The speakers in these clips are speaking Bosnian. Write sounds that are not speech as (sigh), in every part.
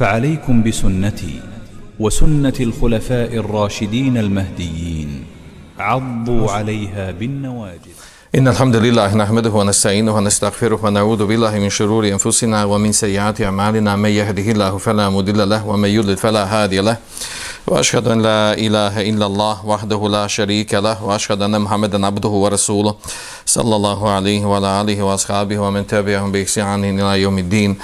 فعليكم بسنتي وسنة الخلفاء الراشدين المهديين. عضوا عليها بالنواجذ. إن الحمد لله نحمده ونستعينه ونستغفره ونعوذ بالله من شرور أنفسنا ومن سيئات أعمالنا. من يهده الله فلا مضل له ومن يضلل فلا هادي له. واشهد ان لا ashhadu anna الله وحده لا شريك له alayhi wa محمدا عبده ورسوله صلى الله عليه وعلى اله ila ومن تبعهم ba'd fa يوم الدين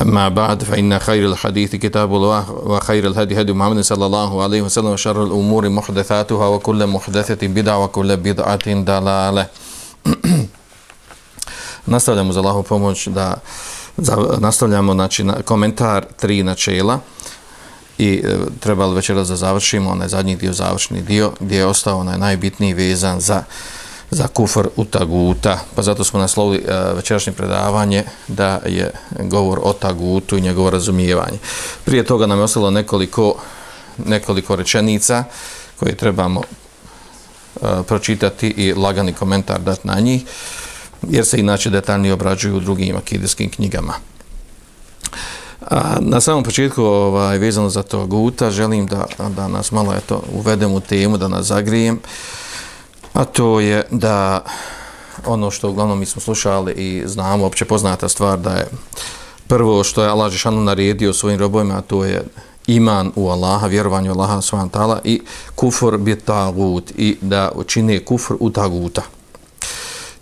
hadithi بعد wa خير الحديث كتاب الله وخير الهدي هدي محمد صلى الله عليه وسلم وشر kullu محدثاتها وكل wa kullu وكل بدعه Nastavljamo za بالله pomoć da nastavljamo znači na, komentar tri načela i e, trebali večeras da završimo onaj zadnji dio, završni dio gdje je ostao onaj najbitniji vezan za za kufr u taguta. Pa zato smo naslovili e, večerašnje predavanje da je govor o tagutu i njegovo razumijevanje. Prije toga nam je ostalo nekoliko, nekoliko rečenica koje trebamo e, pročitati i lagani komentar dati na njih jer se inače detaljnije obrađuju u drugim akidijskim knjigama. A, na samom početku ovaj, vezano za to guta, želim da, da nas malo eto, uvedem u temu, da nas zagrijem, a to je da ono što uglavnom mi smo slušali i znamo, opće poznata stvar, da je prvo što je Allah Žešanu naredio svojim robojima, a to je iman u Allaha, vjerovanje u Allaha svojom i kufur bi tagut i da čine kufr u taguta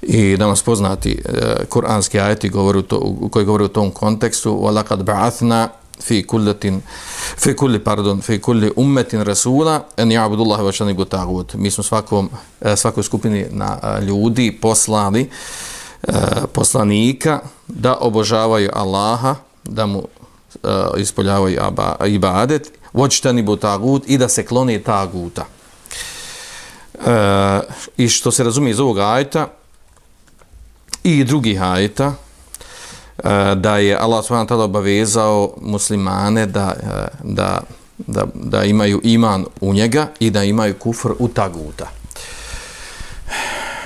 i da nas poznati uh, kuranski ajeti govori to, koji govori u tom kontekstu وَلَقَدْ بَعَثْنَا fi kullatin fi kulli pardon fi kulli ummetin rasula an ya'budu Allaha wa yajtanibu tagut mi smo svakom e, svakoj skupini na e, ljudi poslali poslanika da obožavaju Allaha da mu ispoljavaju ibadet wajtanibu tagut i da se kloni taguta i što se razumije iz ovog ajeta i drugih ajeta e, da je Allah subhanahu tada obavezao muslimane da, e, da, da, da imaju iman u njega i da imaju kufr u taguta.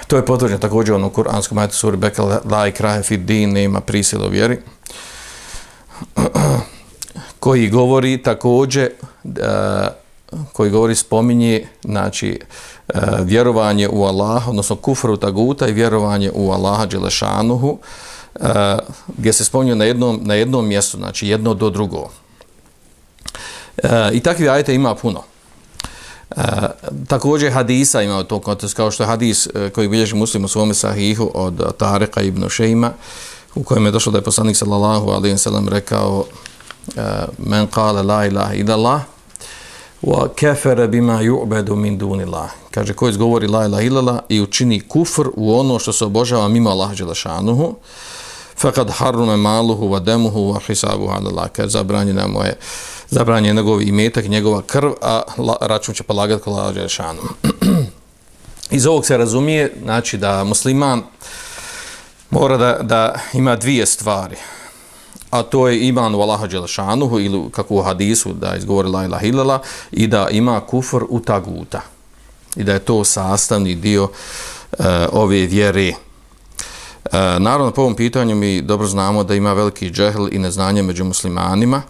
To je potvrđeno također u kuranskom ajetu suri Beka la i krahe fid din nema prisilo vjeri (clears throat) koji govori također e, koji govori spominje znači e, vjerovanje u Allaha odnosno kufru taguta i vjerovanje u Allaha dželešanuhu e, gdje se spominje na jednom, na jednom mjestu znači jedno do drugo. E, i takvi ajete ima puno. E, također hadisa ima u tom kontekstu kao što je hadis e, koji bilježi muslim u svome sahihu od Tareka ibn Šeima u kojem je došlo da je poslanik sallallahu alaihi wa sallam rekao e, men kale la ilaha idallah, Allah wa kafara bima yu'badu min dunillah. Kaže ko izgovori la ilaha illallah i učini kufr u ono što se obožava mimo Allaha dželle faqad harrama maluhu wa damuhu wa hisabuhu ala Allah. Kaže zabranjeno mu je zabranjen njegov imetak, njegova krv, a račun će polagati kod Allaha dželle. (clears throat) Iz ovog se razumije, znači da musliman mora da, da ima dvije stvari a to je iman u Allaha Đelešanuhu ili kako u hadisu da izgovori la ilaha ilala i da ima kufr u taguta i da je to sastavni dio e, ove vjere. E, naravno, po ovom pitanju mi dobro znamo da ima veliki džehl i neznanje među muslimanima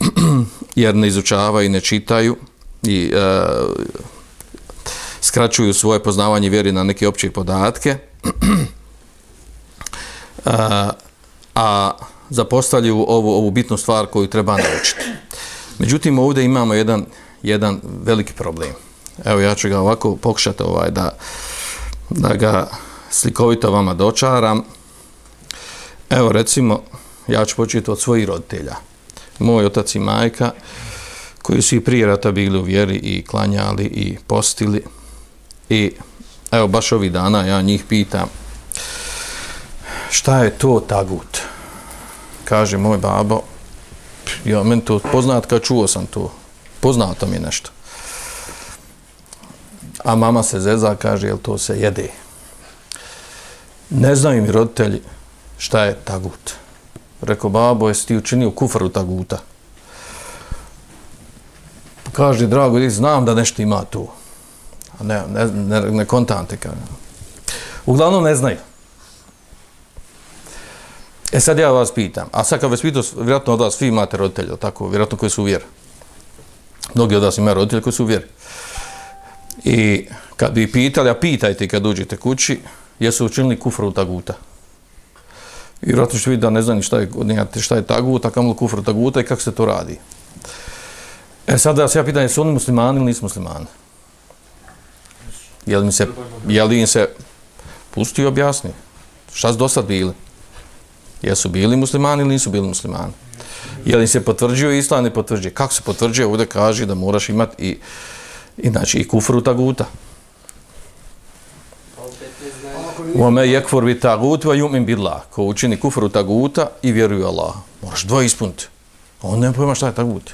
(clears throat) jer ne izučavaju i ne čitaju i e, skraćuju svoje poznavanje vjeri na neke opće podatke e, (clears throat) a zapostavljaju ovu, ovu bitnu stvar koju treba naučiti. Međutim, ovdje imamo jedan, jedan veliki problem. Evo, ja ću ga ovako pokušati ovaj, da, da ga slikovito vama dočaram. Evo, recimo, ja ću početi od svojih roditelja. Moj otac i majka, koji su i prije rata bili u vjeri i klanjali i postili. I evo, baš ovih dana ja njih pitam, šta je to tagut? Kaže moj babo, ja meni to poznat kad čuo sam to. Poznato mi je nešto. A mama se zeza, kaže, jel to se jede? Ne znaju mi roditelji šta je tagut. Rekao, babo, jesi ti učinio kufru taguta? Kaže, drago, znam da nešto ima tu. A ne, ne, ne, ne kontante, kaže. Uglavnom ne znaju. E sad ja vas pitam, a sad kad vas pitam, vjerojatno od vas svi imate roditelje, tako, vjerojatno koji su u vjeri. Mnogi od vas imaju roditelje koji su u vjeri. I kad bi pitali, a pitajte kad uđete kući, jesu učinili kufru taguta. I vjerojatno ćete vidjeti da ne znam šta je, šta je taguta, a kamo kufru taguta i kako se to radi. E sad da se ja pitan, jesu oni muslimani ili nisu muslimani? Je li, mi se, je li im se pusti i objasni? Šta su do sad bili? Jesu bili muslimani ili nisu bili muslimani? Je li se potvrđuje islam ne potvrđuje? Kako se potvrđuje? Ovdje kaže da moraš imati i, i, znači, i kufru taguta. Ome jekfur bi tagut wa yu'min billah. Ko učini kufru taguta i vjeruje Allah. Moraš dva ispuniti. On ne pojma šta je tagut.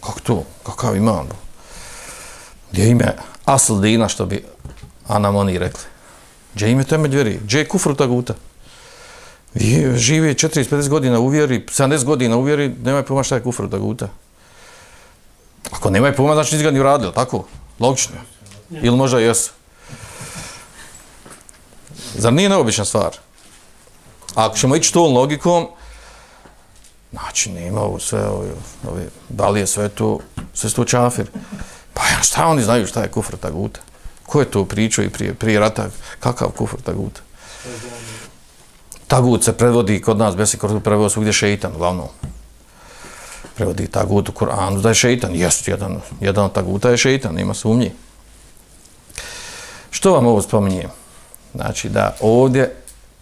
Kako to? Kakav imam? Gdje ime asl dina, što bi anamoni rekli. Gdje ime temelj vjeri? Gdje je kufru taguta? Živi 40-50 godina u vjeri, 70 godina u vjeri, nemaj pojma šta je kufru taguta. Ako nemaj pojma, znači nisi ga ni uradili, tako? Logično. Ili možda jesu. Zar nije neobična stvar? A ako ćemo ići tom logikom, znači nema ovo sve, ove, ove, da li je sve to, sve to čafir? Pa ja, šta oni znaju šta je kufr taguta? Ko je to pričao i prije, prije rata? Kakav kufr taguta? Tagut se prevodi kod nas, besi kod prevodi svugdje šeitan, uglavnom. Prevodi tagut u Koranu, da je šeitan. Jest, jedan, jedan taguta je šeitan, nema sumnji. Što vam ovo spominjem? Znači da ovdje,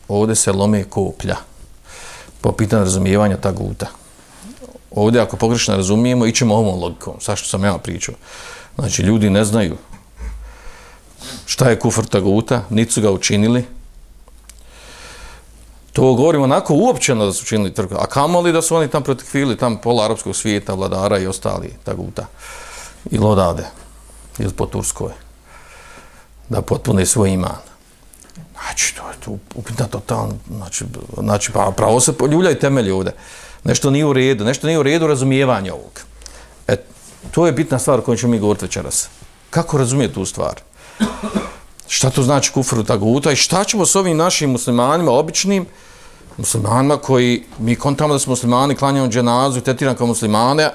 ovdje se lome koplja po pitanju razumijevanja taguta. Ovdje ako pogrešno razumijemo, ićemo ovom logikom, sa što sam ja pričao. Znači ljudi ne znaju šta je kufr taguta, niti su ga učinili. To govorimo onako uopćeno da su činili trgu. A kamoli da su oni tam protekvili, tam pola arapskog svijeta, vladara i ostali taguta. Ili odade, ili po Turskoj. Da potpune svoj iman. Znači, to je to upitna totalno, znači, znači pa, pravo se poljuljaju temelji ovdje. Nešto nije u redu, nešto nije u redu razumijevanja ovog. E, to je bitna stvar o kojoj ćemo mi govoriti večeras. Kako razumije tu stvar? Šta to znači kufru taguta i šta ćemo s ovim našim muslimanima, običnim muslimanima koji mi kontamo da smo muslimani, klanjamo dženazu i tetiram kao muslimane,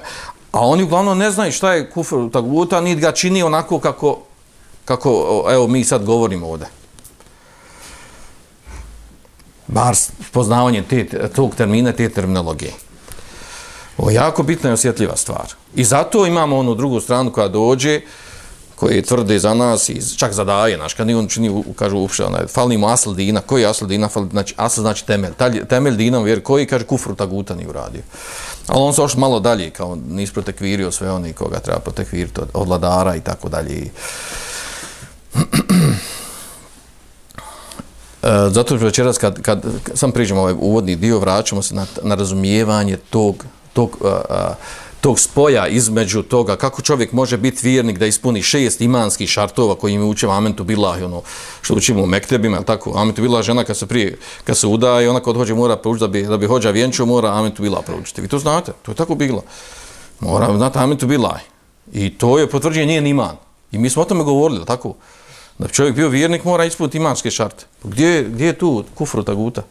a oni uglavnom ne znaju šta je kufru taguta, niti ga čini onako kako, kako evo, mi sad govorimo ovdje bar poznavanje te, tog termina, te terminologije. Ovo je jako bitna i osjetljiva stvar. I zato imamo onu drugu stranu koja dođe, koji tvrde za nas i čak zadaje, naš, kad on čini, kažu uopšte, onaj, fali mu asl dina, koji je asl dina, fali, znači, asl znači temelj, Talj, temelj dina, jer koji, kaže, kufru taguta ni uradio. Ali on se još malo dalje, kao nis protekvirio sve oni koga treba protekviriti od, od vladara i tako dalje. (clears throat) E, zato što večeras kad, kad sam priđemo ovaj uvodni dio, vraćamo se na, na razumijevanje tog, tog, uh, uh, tog spoja između toga kako čovjek može biti vjernik da ispuni šest imanskih šartova koji mi učimo amentu bilah, ono, što učimo u mektebima, je tako? Amentu bilah žena kad se prije, kad se udaje, ona kad hođe mora proučiti da bi, da bi hođa vjenčio, mora amentu bilah proučiti. Vi to znate, to je tako bilo. Mora znati amentu bilah. I to je potvrđenje njen iman. I mi smo o tome govorili, tako? Da bi čovjek bio vjernik, mora ispuniti imanske šarte. Gdje, gdje je tu kufru taguta?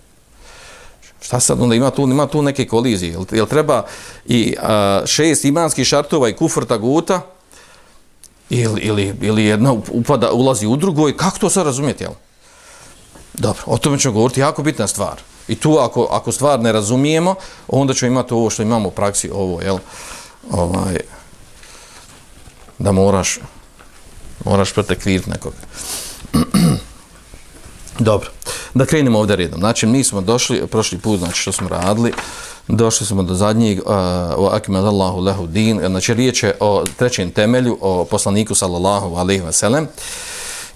Šta sad onda ima tu, ima tu neke kolizije? Jel, jel treba i a, šest imanskih šartova i kufr taguta? Ili, ili, ili jedna upada, ulazi u drugoj? Kako to sad razumijeti? Jel? Dobro, o tome ćemo govoriti. Jako bitna stvar. I tu ako, ako stvar ne razumijemo, onda ćemo imati ovo što imamo u praksi, ovo, jel? Ovaj, da moraš moraš protekvirati nekog. (clears throat) Dobro, da krenemo ovdje redom. Znači, mi smo došli, prošli put, znači što smo radili, došli smo do zadnjeg, uh, o akimad Allahu lehu din, znači riječ je o trećem temelju, o poslaniku sallallahu alaihi ve sellem.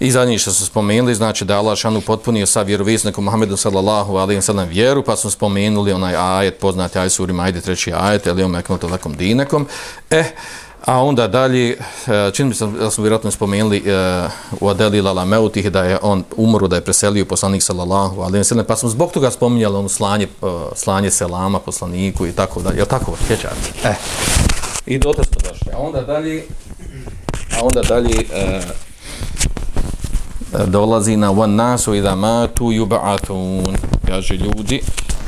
I zadnji što smo spomenuli, znači da je Allah šanu potpunio sa vjerovisnikom Muhammedu sallallahu alaihi wa sallam vjeru, pa smo spomenuli onaj ajet, poznati ajet surima, ajde treći ajet, ili on meknuto lakom dinekom. Eh, A onda dalje, e, čini mi se da smo vjerojatno spomenuli e, u Adeli Lala Meutih da je on umro, da je preselio poslanik sallallahu alaihi sallam, pa smo zbog toga spominjali on slanje, e, slanje selama poslaniku i tako dalje. Je tako? Sjećate? E. I do te smo došli. A onda dalje, a onda dalje e, dolazi na one nasu i da matu yuba'atun. Kaže ljudi,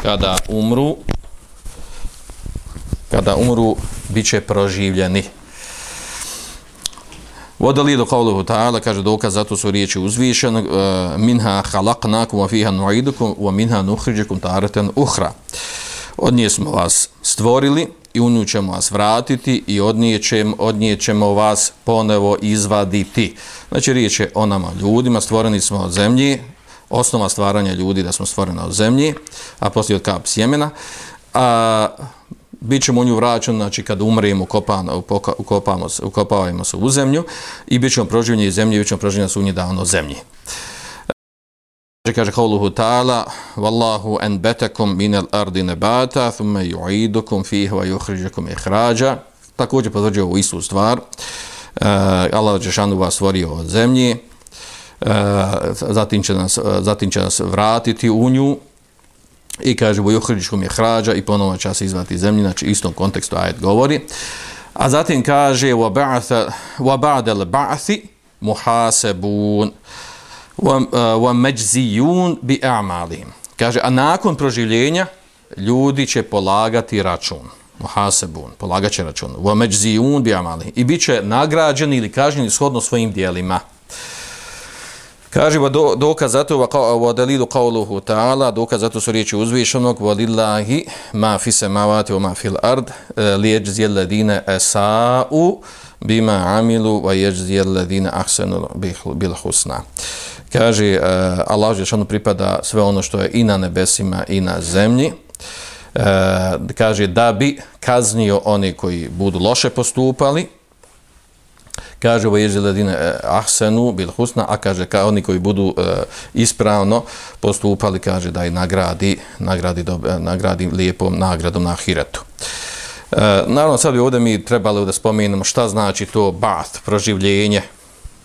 kada umru kada umru bit će proživljeni Vodali do kauluhu ta'ala, kaže dokaz, zato su riječi uzvišenog uh, minha halaknakum wa fiha nu'idukum wa minha nuhriđekum taratan uhra. Od nje smo vas stvorili i u nju ćemo vas vratiti i od nje, ćemo, od nje ćemo vas ponevo izvaditi. Znači riječ je o nama ljudima, stvoreni smo od zemlji, osnova stvaranja ljudi da smo stvoreni od zemlji, a poslije od kap sjemena. A, bit ćemo u nju vraćeni, znači kad umremo, ukopamo, ukopamo, ukopavamo se u zemlju i bit ćemo proživljeni iz zemlje i bit ćemo proživljeni su davno zemlji. Kaže kauluhu ta'ala Wallahu enbetekum minel ardi nebata thumme yu'idukum fiha wa yukhrijukum ihraja Također potvrđuje ovu istu stvar. Uh, Allah Žešanu vas stvorio od zemlji, uh, e, zatim, će nas, zatim će nas vratiti u nju i kaže u juhričkom je hrađa i ponovno će se izvati zemlji, znači istom kontekstu ajet govori. A zatim kaže wa الْبَعْثِ مُحَاسَبُونَ وَمَجْزِيُونَ muhasabun wa eh, bi. Kaže a nakon proživljenja ljudi će polagati račun. Muhasabun, polagaće račun. Wa majziyun bi a'malihim. I biće nagrađeni ili kažnjeni shodno svojim djelima. Kaže va do, dokaz za to va dalilu qawluhu ta'ala dokaz za to su riječi uzvišenog walillahi ma fi samawati wa ma fil ard e, li yajzi asa'u bima amilu wa yajzi alladhina ahsanu bil husna. Kaže uh, Allah je što pripada sve ono što je i na nebesima i na zemlji. Uh, kaže da bi kaznio oni koji budu loše postupali kaže ovo ježi ladine e, ahsenu bil husna, a kaže kao oni koji budu e, ispravno postupali, kaže da i nagradi, nagradi, do, e, nagradi lijepom nagradom na ahiretu. E, naravno, sad bi ovdje mi trebali da spomenemo šta znači to bath, proživljenje,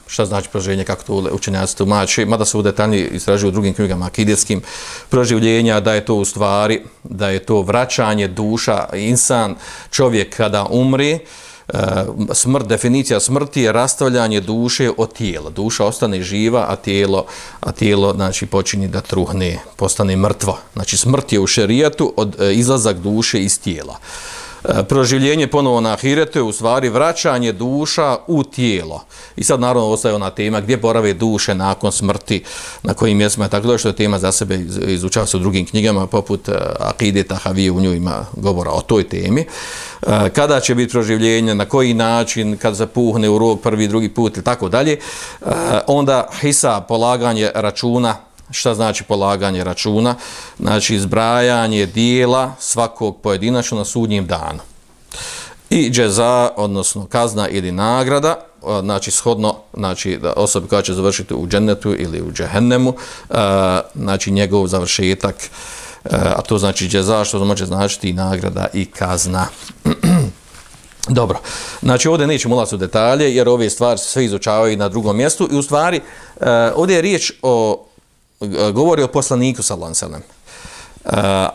šta znači proživljenje, kako to učenjaci tumači, mada se u detalji istražuju u drugim knjigama akidijskim proživljenja, da je to u stvari, da je to vraćanje duša, insan, čovjek kada umri, uh, Eh, smrt, definicija smrti je rastavljanje duše od tijela. Duša ostane živa, a tijelo, a tijelo znači, počinje da truhne, postane mrtvo. Znači smrt je u šerijatu od e, izlazak duše iz tijela. E, E, proživljenje ponovo na ahiretu je u stvari vraćanje duša u tijelo. I sad naravno ostaje ona tema gdje borave duše nakon smrti, na kojim mjestima je tako da što je tema za sebe izučava se u drugim knjigama, poput e, Akide Tahavije u nju ima govora o toj temi. E, kada će biti proživljenje, na koji način, kad zapuhne u rog prvi, drugi put i tako dalje. Onda hisa, polaganje računa, šta znači polaganje računa? Znači izbrajanje dijela svakog pojedinačno na sudnjim danu. I džeza, odnosno kazna ili nagrada, znači shodno, znači da osobi koja će završiti u džennetu ili u džehennemu, znači njegov završetak, a to znači džeza, što može značiti i nagrada i kazna. (clears throat) Dobro, znači ovdje nećemo ulaziti u detalje, jer ove stvari se sve izučavaju na drugom mjestu i u stvari ovdje je riječ o govori o poslaniku sallallahu alejhi ve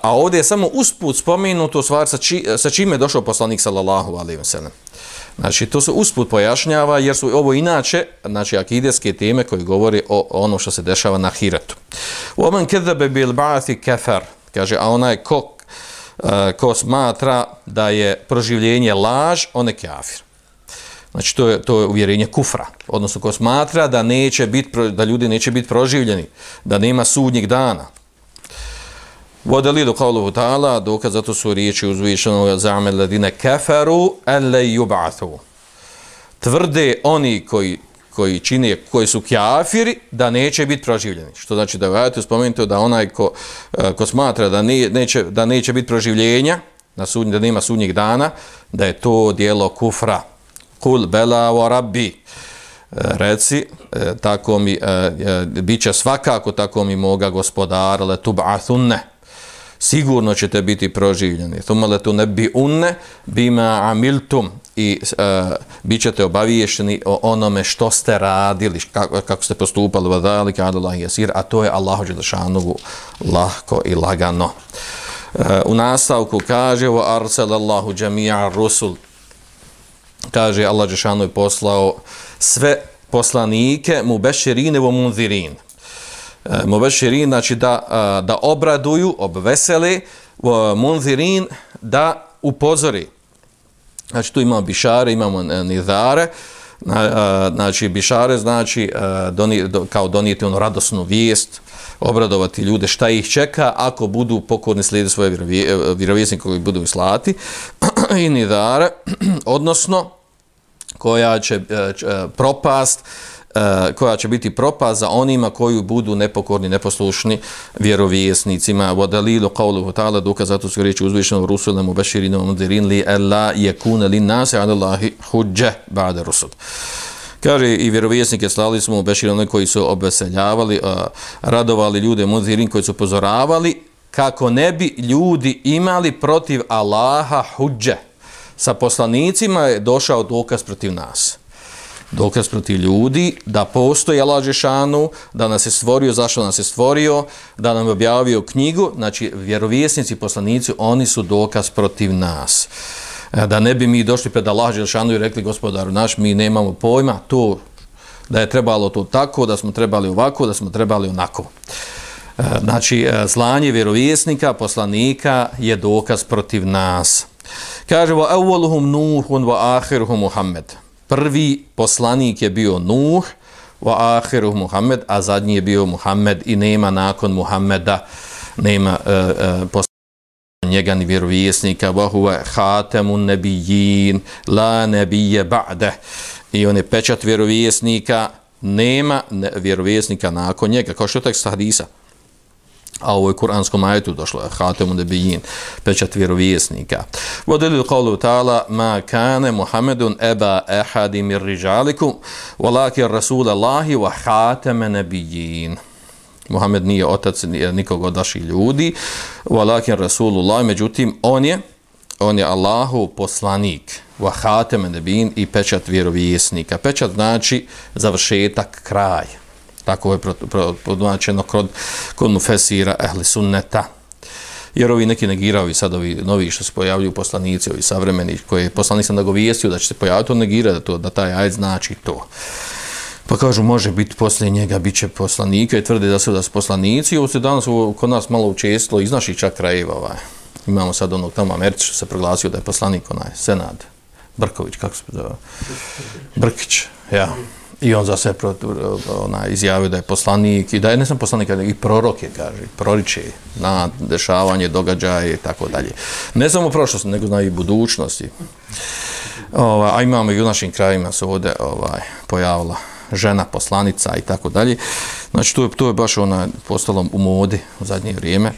a ovdje je samo usput spomenuto stvar sa, či, sa čime je došao poslanik sallallahu alejhi ve sellem. Znači, to se usput pojašnjava, jer su ovo inače, znači, akideske teme koje govori o ono što se dešava na Hiretu. Oman kedebe bil ba'ati kefer, kaže, a onaj ko, ko smatra da je proživljenje laž, on je kafir. Znači to je to je uvjerenje kufra, odnosno ko smatra da neće biti da ljudi neće biti proživljeni, da nema sudnjeg dana. Vodeli do kavlovu ta'ala, dokaz zato su riječi uzvišenog zame ladine kafaru alle yub'athu. Tvrde oni koji koji čine, koji su kafiri, da neće biti proživljeni. Što znači da vajate spomenuti da onaj ko, eh, ko smatra da, ne, neće, da neće biti proživljenja, na sudnji, da nema sudnjeg dana, da je to dijelo kufra kul bela wa rabbi. E, reci e, tako mi e, bit će svakako tako mi moga gospodara le tub'athunne. Sigurno ćete biti proživljeni. Thumma la unne bima amiltum. I uh, bit ćete obaviješeni o onome što ste radili, kako, kako ste postupali. Wa dhalika Allah yasir. A to je Allahu dželle lahko i lagano. Uh, u nastavku kaže wa arsalallahu jami'a rusul kaže Allah Đešanu je poslao sve poslanike mu beširine vo munzirin. E, Mubeširin, znači da, da obraduju, obvesele, munzirin, da upozori. Znači tu imamo bišare, imamo nizare, znači bišare znači doni, kao donijeti ono radosnu vijest, obradovati ljude šta ih čeka ako budu pokorni slijedi svoje vjerovjesnike koji budu slati (clears throat) i nidare, (clears throat) odnosno koja će e, e, propast e, koja će biti propast za onima koji budu nepokorni, neposlušni vjerovjesnicima. Wa dalilu qawluhu ta'ala dokaz zato su riječi uzvišenog rusulemu beširinu beširinom mudirin li alla yakuna lin nasi ala Allahi hujja ba'da rusul. Kaže i vjerovjesnike slali smo u koji su obveseljavali, radovali ljude mudirin koji su pozoravali kako ne bi ljudi imali protiv Allaha huđe. Sa poslanicima je došao dokaz protiv nas. Dokaz protiv ljudi da postoji Allah Žešanu, da nas je stvorio, zašto nas je stvorio, da nam je objavio knjigu. Znači, vjerovjesnici, poslanici, oni su dokaz protiv nas. E, da ne bi mi došli pred Allah Žešanu i rekli gospodaru naš, mi nemamo pojma, to da je trebalo to tako, da smo trebali ovako, da smo trebali onako. E, znači, e, slanje vjerovjesnika, poslanika je dokaz protiv nas. Kaže, wa awwaluhum Nuhun wa ahiruhum Muhammed. Prvi poslanik je bio Nuh, wa ahiruhum Muhammed, a zadnji je bio Muhammed i nema nakon Muhammeda, nema uh, uh, njega ni vjerovjesnika. Wa huwa khatamun nabiyyin la nabiyya ba'da. I on je pečat vjerovjesnika nema vjerovjesnika nakon njega. Kao što je tekst hadisa a u je kuranskom ajetu došlo hatemu debijin, pečat vjerovjesnika wa dalil ta'ala ma kana muhammedun eba ahadi mir rijalikum walakin rasulallahi wa hateme nebijin Muhammed nije otac nikog od vaših ljudi, walakin Rasulullah, međutim, on je, on je Allahu poslanik, wa hateme nebijin i pečat vjerovjesnika. Pečat znači završetak, kraj. Tako je podmačeno kod, kod mufesira ehli sunneta. Jer ovi neki negiraju sad ovi novi što se pojavljuju poslanici, ovi savremeni, koji je poslanik sam da go da će se pojaviti, on negira da, to, da taj ajed znači to. Pa kažu, može biti poslije njega, bit će poslanika i tvrde da su da su poslanici. Ovo se danas kod nas malo učestilo iz naših čak krajeva. Ovaj. Imamo sad onog tamo Američa što se proglasio da je poslanik onaj Senad. Brković, kako se zove? Brkić, ja. I on za sve ona, izjavio da je poslanik i da je ne sam poslanik, i prorok je, kaže, proriče na dešavanje, događaje i tako dalje. Ne samo prošlost, nego zna i budućnosti. Ovaj, a imamo i u našim krajima se ovdje ovaj, pojavila žena poslanica i tako dalje. Znači to je to je baš ona postalo u modi u zadnje vrijeme.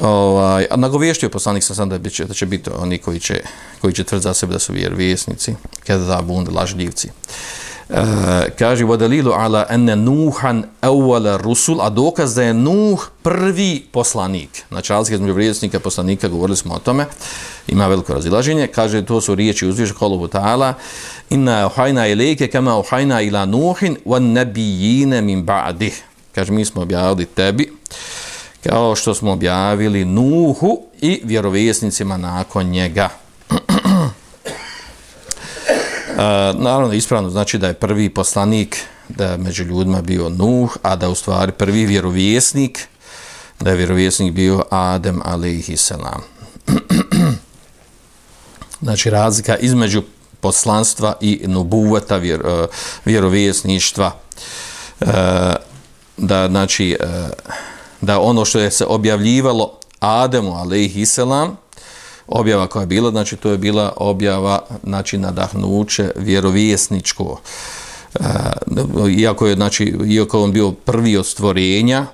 Ovaj a nagovještio poslanik sam sam da biće da će biti oni koji će koji će tvrd za sebe da su vjerovjesnici, kada da bund lažljivci. Uh, Eh, kaže vodalilu ala ene nuhan awwal rusul a dokaz da je nuh prvi poslanik znači razlika između vjerovjesnika poslanika govorili smo o tome ima veliko razilaženje kaže to su riječi uzviše kolu ta'ala inna uhajna ilike kama uhajna ila nuhin van nebijine min ba'dih. Kaže, mi smo objavili tebi kao što smo objavili Nuhu i vjerovjesnicima nakon njega. E, naravno, ispravno znači da je prvi poslanik da je među ljudima bio Nuh, a da u stvari prvi vjerovjesnik da je vjerovjesnik bio Adem alaihi salam. (clears throat) znači razlika između poslanstva i nubuvata vjer, e, vjerovjesništva e, da znači da ono što je se objavljivalo Ademu alejhi selam objava koja je bila znači to je bila objava znači nadahnuće vjerovjesničko E, iako je znači iako on bio prvi od stvorenja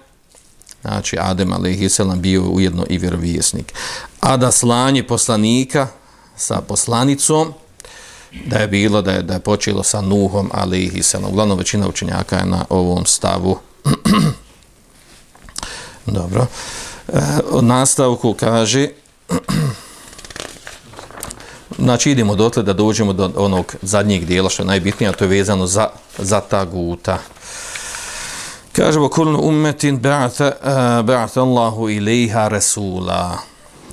znači Adem a.s. bio ujedno i vjerovjesnik a da slanje poslanika sa poslanicom da je bilo da je, da je počelo sa Nuhom, ali uglavnom većina učenjaka je na ovom stavu. (clears throat) Dobro. E, od nastavku kaže (clears throat) znači idemo dotle da dođemo do onog zadnjeg dijela što je najbitnije, a to je vezano za, za ta guta. Kaže, kulnu ummetin ba'ata, uh, eh, ba'ata Allahu ilaiha rasula.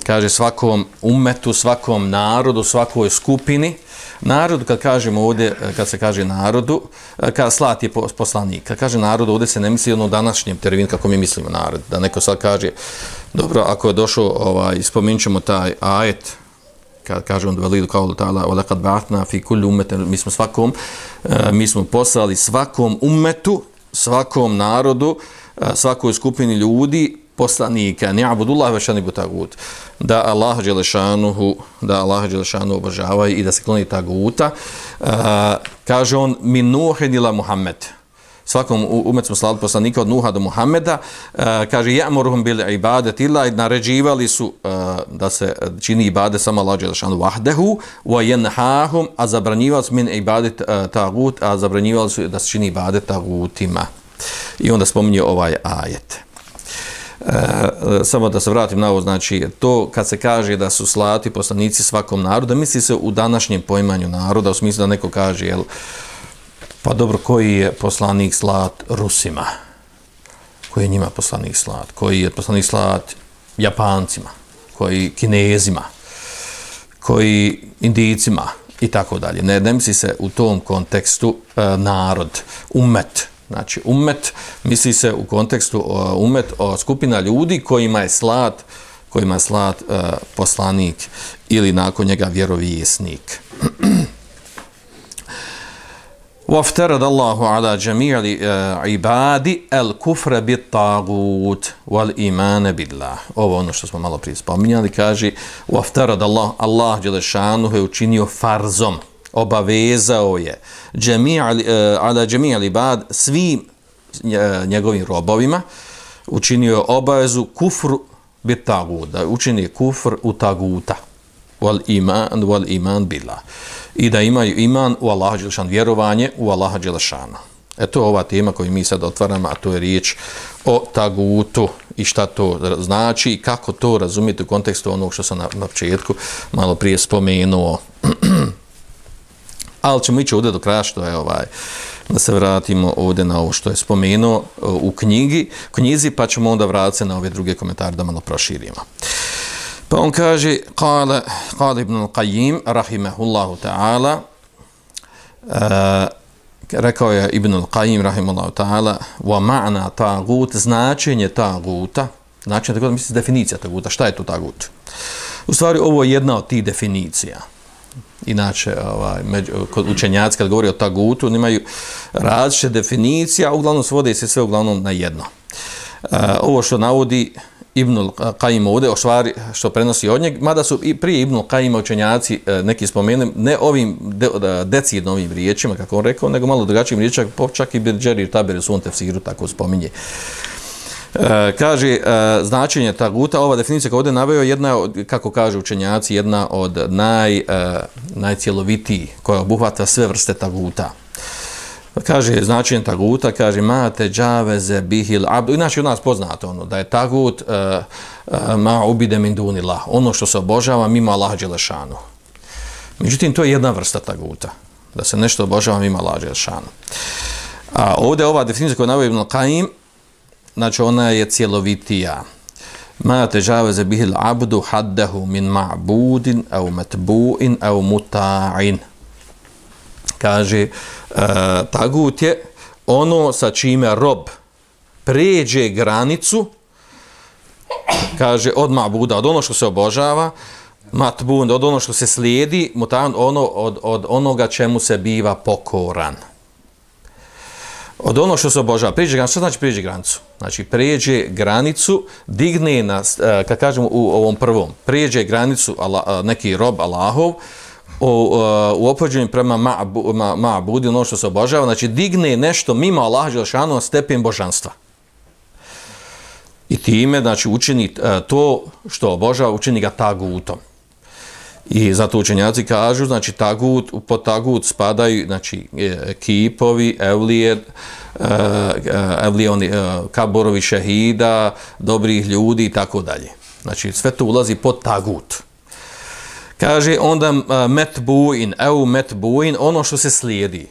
kaže svakom umetu, svakom narodu, svakoj skupini. Narod, kad kažemo ovdje, eh, kad se kaže narodu, eh, kad slat je poslanik, kad kaže narodu, ovdje se ne misli ono današnjem termin kako mi mislimo narod. Da neko sad kaže, dobro, ako je došao, ovaj, spominut ćemo taj ajet, kad kaže on velidu kao ta'ala wa laqad ba'athna fi kulli ummatin mi smo svakom e, mi smo poslali svakom ummetu svakom narodu e, svakoj skupini ljudi poslanika ni abudullah ve shani butagut da Allah dželešanuhu da Allah dželešanuhu šanu obožavaju i da se kloni taguta. Uh, kaže on min nuhin ila muhammed svakom umet smo slali poslanika od Nuha do Muhameda, uh, e, kaže ja'muruhum bil ibadet illa i naređivali su uh, da se čini ibade samo Allah Đelešanu vahdehu, wa jenhahum, a zabranjivali su min ibadet uh, tagut, a zabranjivali su da se čini ibadet tagutima. I onda spominje ovaj ajet. E, samo da se vratim na ovo, znači, to kad se kaže da su slati poslanici svakom narodu, misli se u današnjem poimanju naroda, u smislu da neko kaže, jel, pa dobro, koji je poslanik slat Rusima? Koji je njima poslanik slat? Koji je poslanik slat Japancima? Koji Kinezima? Koji Indijicima? I tako dalje. Ne, ne misli se u tom kontekstu e, narod, umet, Znači, umet, misli se u kontekstu uh, umet o skupina ljudi kojima je slat, kojima je slat e, poslanik ili nakon njega vjerovjesnik. (clears throat) وَافْتَرَدَ اللَّهُ عَلَى جَمِيعِ عِبَادِ الْكُفْرَ بِالْتَاغُوتِ وَالْإِمَانَ بِاللَّهِ Ovo ono što smo malo prije spominjali, kaže وَافْتَرَدَ اللَّهُ Allah Đelešanu je učinio farzom, obavezao je džemi ali uh, ala džemi ali bad svim uh, njegovim robovima učinio obavezu kufru bit tagut da učini kufr u taguta wal iman wal iman billah. I da imaju iman u Allaha dželešan vjerovanje u Allaha dželešana e to je ova tema koju mi sad otvaramo a to je riječ o tagutu i šta to znači i kako to razumjeti u kontekstu onog što sam na, na početku malo prije spomenuo. (clears throat) Ali ćemo ići ovdje do kraja što je ovaj da se vratimo ovdje na ovo što je spomenuo uh, u knjigi, knjizi, pa ćemo onda vratiti na ove druge komentare da malo proširimo. Pa on kaže, kale, kale ibn al-Qayyim, rahimahullahu ta'ala, uh, rekao je ibn al-Qayyim, rahimahullahu ta'ala, wa ma'na tagut, značenje taguta, značenje taguta, misli definicija taguta, šta je to tagut? U stvari, ovo je jedna od tih definicija inače ovaj, među, kod učenjaci kad govori o tagutu, imaju različite definicije, a uglavnom svode se sve uglavnom na jedno. Uh, ovo što navodi Ibnul Qaim ovdje, o stvari što prenosi od njeg, mada su i prije Ibnul Qaima učenjaci e, neki spomenuli, ne ovim de, e, decidno ovim riječima, kako on rekao, nego malo drugačijim riječima, čak i Birđeri Taberi u svom tefsiru tako spominje. E, kaže e, značenje taguta, ova definicija koja ovdje naveo jedna, od, kako kaže učenjaci, jedna od naj, e, najcjelovitiji koja obuhvata sve vrste taguta. Kaže značenje taguta, kaže mate džaveze bihil abdu. Inače u nas poznato ono, da je tagut uh, uh, ma ubide min dunillah, ono što se obožava mimo Allaha Đelešanu. Međutim, to je jedna vrsta taguta, da se nešto obožava mimo Allaha Đelešanu. A ovdje ova definicija koja navodi Ibn Qaim, znači ona je cjelovitija. Ma džaveze bihil abdu haddahu min ma'budin au matbu'in au muta'in. Kaže, e, tagut je ono sa čime rob pređe granicu, kaže, od ma'buda, od ono što se obožava, matbun, od ono što se slijedi, mutan, ono, od, od onoga čemu se biva pokoran od ono što se obožava, prijeđe granicu, što znači prijeđe granicu? Znači, prijeđe granicu, digne na, e, kad kažemo u ovom prvom, prijeđe granicu e, neki rob Allahov, u, u opođenju prema ma'budi, ma, ma, ono što se obožava, znači, digne nešto mimo Allaha Đelšanu stepen božanstva. I time, znači, učini e, to što obožava, učini ga tagutom. I zato učenjaci kažu, znači tagut, po tagut spadaju znači, e, kipovi, evlije, e, evlije oni, kaborovi šehida, dobrih ljudi i tako dalje. Znači sve to ulazi pod tagut. Kaže onda metbuin, eu metbuin, ono što se slijedi.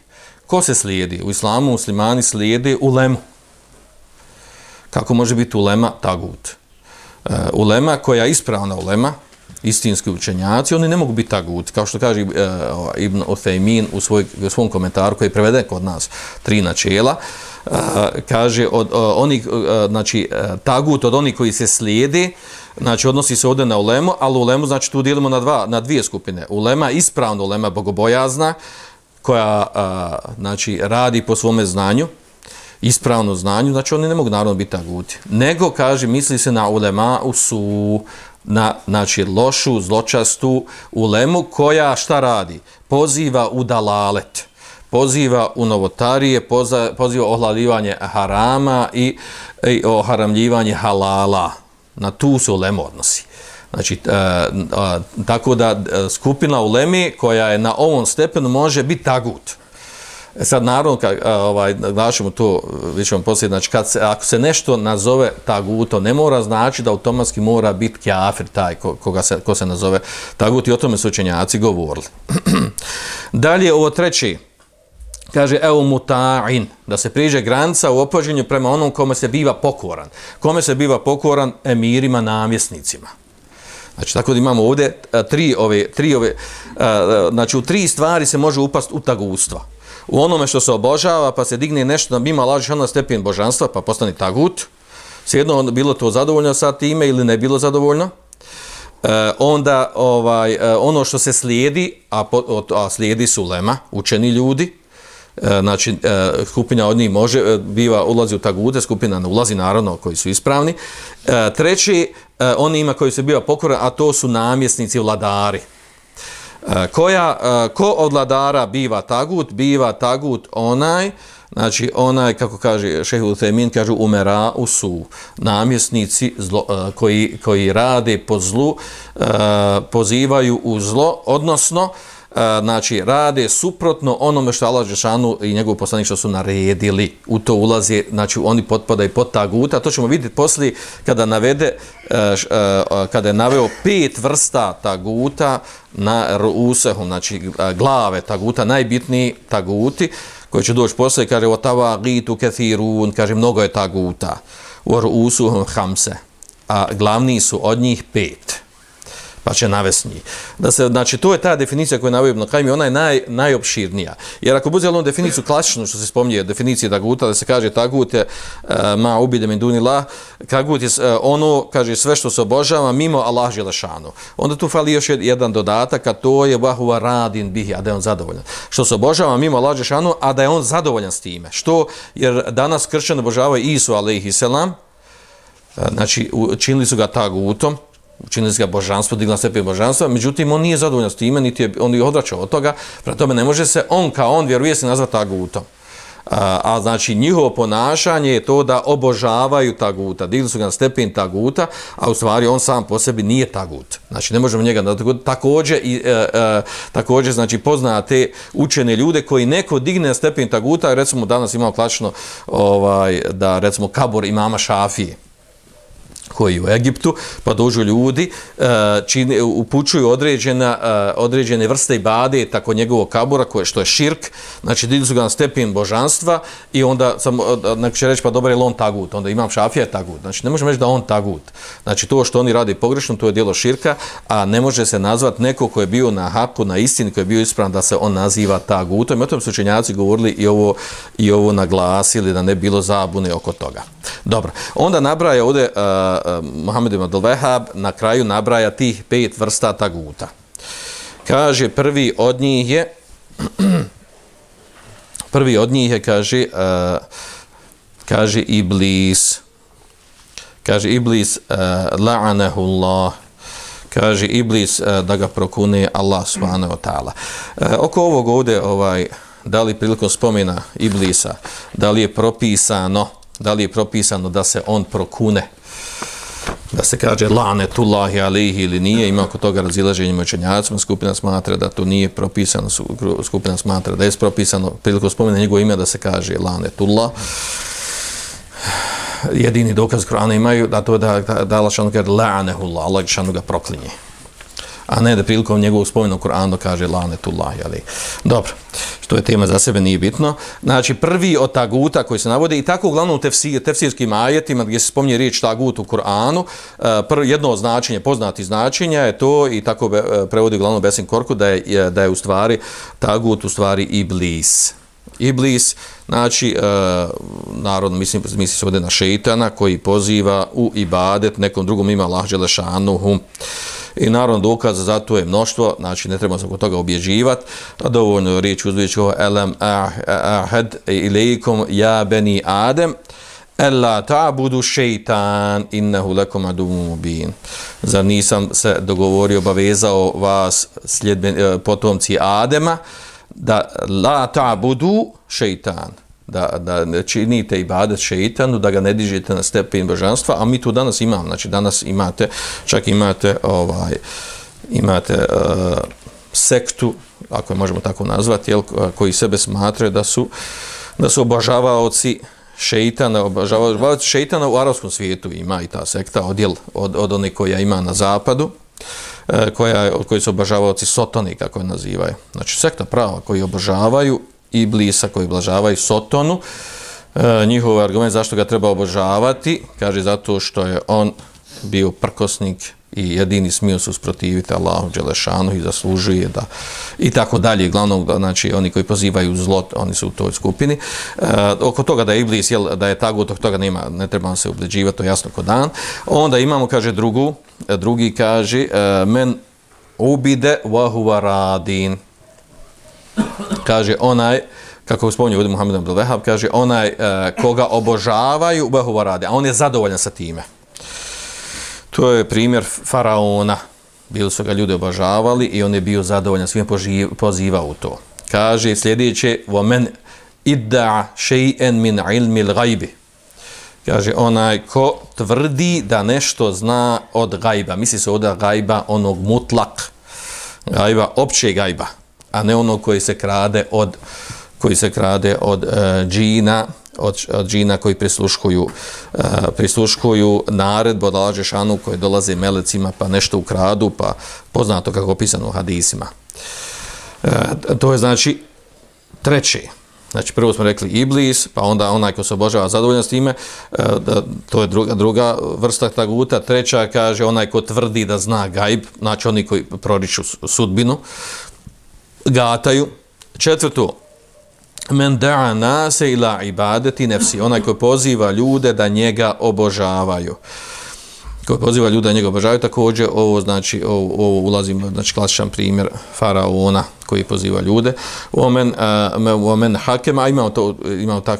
Ko se slijedi? U islamu muslimani slijede ulemu. Kako može biti ulema? Tagut. E, ulema koja je ispravna ulema, istinski učenjaci, oni ne mogu biti tagut, kao što kaže uh, Ibn Uthaymin u, svoj, u svom komentaru koji je preveden kod nas tri načela, uh, kaže od uh, onih, uh, znači, uh, tagut od onih koji se slijedi, znači odnosi se ovdje na ulemu, ali ulemu znači tu dijelimo na, dva, na dvije skupine. Ulema ispravna, ulema bogobojazna, koja a, znači, radi po svome znanju, ispravno znanju, znači oni ne mogu naravno biti taguti. Nego, kaže, misli se na ulema u su, na znači, lošu, zločastu ulemu koja šta radi? Poziva u dalalet, poziva u novotarije, poza, poziva ohladivanje harama i, i oharamljivanje halala. Na tu se ulema odnosi. Znači, e, a, tako da e, skupina ulemi koja je na ovom stepenu može biti tagut. E sad, naravno, kad, e, ovaj, glašimo to, vi ćemo posljediti, znači, kad se, ako se nešto nazove taguto, ne mora znači da automatski mora biti kjafir taj ko, koga se, ko se nazove tagut i o tome su učenjaci govorili. (clears throat) Dalje, ovo treći, kaže, evo muta'in, da se priđe granca u opođenju prema onom kome se biva pokoran. Kome se biva pokoran? Emirima, namjesnicima. Znači, tako da imamo ovdje tri ove, tri ove, znači, u tri stvari se može upast u tagustva u onome što se obožava, pa se digne nešto da bima lažiš na ono stepen božanstva, pa postani tagut, sjedno bilo to zadovoljno sa time ili ne bilo zadovoljno, e, onda ovaj, e, ono što se slijedi, a, po, a slijedi su lema, učeni ljudi, E, znači e, skupina od njih može, e, biva, ulazi u tagute, skupina ne ulazi naravno koji su ispravni. Treći, oni ima koji se biva pokoran, a to su namjesnici, vladari. Koja, ko od vladara biva tagut, biva tagut onaj, znači onaj, kako kaže šehe Utemin, kaže umera u su namjesnici zlo, koji, koji rade po zlu, pozivaju u zlo, odnosno, E, znači rade suprotno onome što Allah Žešanu i njegov poslanik što su naredili. U to ulazi, znači oni potpadaju pod taguta, to ćemo vidjeti poslije kada navede e, e, kada je naveo pet vrsta taguta na rusehom, znači glave taguta, najbitniji taguti koji će doći poslije, kaže o tava gitu kethirun, kaže mnogo je taguta u rusuhom hamse a glavni su od njih pet pa će navesti njih. Da se, znači, to je ta definicija koja je navio Ibn Kajmi, ona je naj, najopširnija. Jer ako bude ono definiciju klasičnu, što se spominje, definicije taguta, da se kaže tagut je uh, eh, ma ubide min duni la, tagut je uh, ono, kaže, sve što se obožava mimo Allah Želešanu. Onda tu fali još jedan dodatak, a to je vahuva radin bihi, a da je on zadovoljan. Što se obožava mimo Allah Želešanu, a da je on zadovoljan s time. Što, jer danas kršćani obožavaju Isu, alaihi selam, eh, znači, učinili su ga tagutom, učinili ga božanstvo, digla stepen božanstva, međutim, on nije zadovoljan s time, niti je, on je odračao od toga, pre tome ne može se on kao on vjeruje se nazvati tagutom. A, a znači njihovo ponašanje je to da obožavaju taguta, digli su ga na stepen taguta, a u stvari on sam po sebi nije tagut. Znači ne možemo njega također, i, e, e, također znači poznate učene ljude koji neko digne na stepen taguta, recimo danas imamo klasično ovaj, da recimo kabor imama Šafije, koji u Egiptu, pa dođu ljudi, e, čini, upućuju određena, e, određene vrste i bade tako njegovog kabura, koje, što je širk, znači didu su ga na stepin božanstva i onda sam, e, neko će reći, pa dobro je on tagut, onda imam šafija tagut, znači ne možemo reći da on tagut. Znači to što oni radi pogrešno, to je dijelo širka, a ne može se nazvat neko ko je bio na haku, na istini, ko je bio ispravan da se on naziva tagutom. I o tom su učenjaci govorili i ovo, i ovo naglasili da ne bilo zabune oko toga. Dobro, onda nabraja ovdje uh, Eh, Mohamed ibn Abdul na kraju nabraja tih pet vrsta taguta. Kaže, prvi od njih je (clears throat) prvi od njih je, kaže uh, kaže Iblis kaže Iblis uh, la'anahu Allah kaže Iblis uh, da ga prokune Allah subhanahu wa ta'ala. Uh, oko ovog ovdje ovaj, da li prilikom spomena Iblisa, da li je propisano da li je propisano da se on prokune da se kaže lanetullahi alihi ili nije, ima oko toga razilaženje moćenjacima, skupina smatra da to nije propisano, skupina smatra da je propisano, priliku spomena njegove ime da se kaže lanetullah. Jedini dokaz Korana imaju da to je da, da, da Allah šanu kaže lanehullah, Allah šanu ga proklinje a ne da prilikom njegovog spomena u kaže lanetullah, ali dobro, što je tema za sebe nije bitno. Znači, prvi od taguta koji se navode i tako uglavnom u tefsir, tefsirskim ajetima gdje se spominje riječ tagut u Kur'anu, eh, prvo jedno značenje, poznati značenja je to i tako eh, prevodi uglavnom Besin Korku da je, da je u stvari tagut u stvari iblis. Iblis, znači, e, narod, mislim, misli se ovdje na šeitana koji poziva u ibadet, nekom drugom ima Allah Đelešanuhu. I naravno dokaz za to je mnoštvo, znači ne treba se oko toga obježivati, a dovoljno riječ uzvijeći ovo elem ah-, ahad ilikum ja beni adem, Ella ta'budu šeitan innehu lekom adumu mubin. Zar nisam se dogovorio, obavezao vas sljedben, e, potomci Adema, da la ta'budu šeitan, da, da ne činite ibadet šeitanu, da ga ne dižete na stepen božanstva, a mi tu danas imamo, znači danas imate, čak imate ovaj, imate uh, sektu, ako je možemo tako nazvati, jel, koji sebe smatraju da su da su obožavaoci šeitana, obožavaoci šeitana u arabskom svijetu ima i ta sekta, odjel od, od one koja ima na zapadu, Uh, E, koja, od koji su obožavaoci Sotoni, kako je nazivaju. Znači, sekta prava koji obožavaju i blisa koji obožavaju Sotonu, e, njihov argument zašto ga treba obožavati, kaže zato što je on bio prkosnik i jedini smio se usprotiviti Allahu Đelešanu i zaslužuje da i tako dalje, glavnom, znači oni koji pozivaju zlo, oni su u toj skupini. E, oko toga da je Iblis, jel, da je tagut, od toga nema, ne treba se ubleđivati, to jasno ko dan. Onda imamo, kaže, drugu, e, drugi kaže, e, men ubide vahuva radin. Kaže, onaj, kako spominje ovdje Muhammed Abdul Wahab, kaže, onaj e, koga obožavaju, vahuva radi, a on je zadovoljan sa time. To je primjer faraona. Bili su ga ljudi obožavali i on je bio zadovoljan, svim pozivao u to. Kaže sljedeće, وَمَنْ إِدَّعَ شَيْئًا مِنْ عِلْمِ الْغَيْبِ Kaže, onaj ko tvrdi da nešto zna od gajba. Misli se od gajba onog mutlak. Gajba, opće gajba. A ne ono koji se krade od koji se krade od uh, džina, od, od džina koji prisluškuju, uh, prisluškuju naredbu od Alađe Šanu koji dolaze melecima pa nešto ukradu, pa poznato kako opisano u hadisima. Uh, to je znači treći. Znači prvo smo rekli iblis, pa onda onaj ko se obožava zadovoljan s time, uh, da, to je druga, druga vrsta taguta. Treća kaže onaj ko tvrdi da zna gajb, znači oni koji proriču sudbinu, gataju. Četvrtu, men da'a nase ila ibadeti nefsi, onaj koji poziva ljude da njega obožavaju. Koji poziva ljude da njega obožavaju, također ovo, znači, ovo, ovo ulazimo, znači, klasičan primjer faraona koji poziva ljude. omen uh, omen hakem, a imamo, to, imamo tak,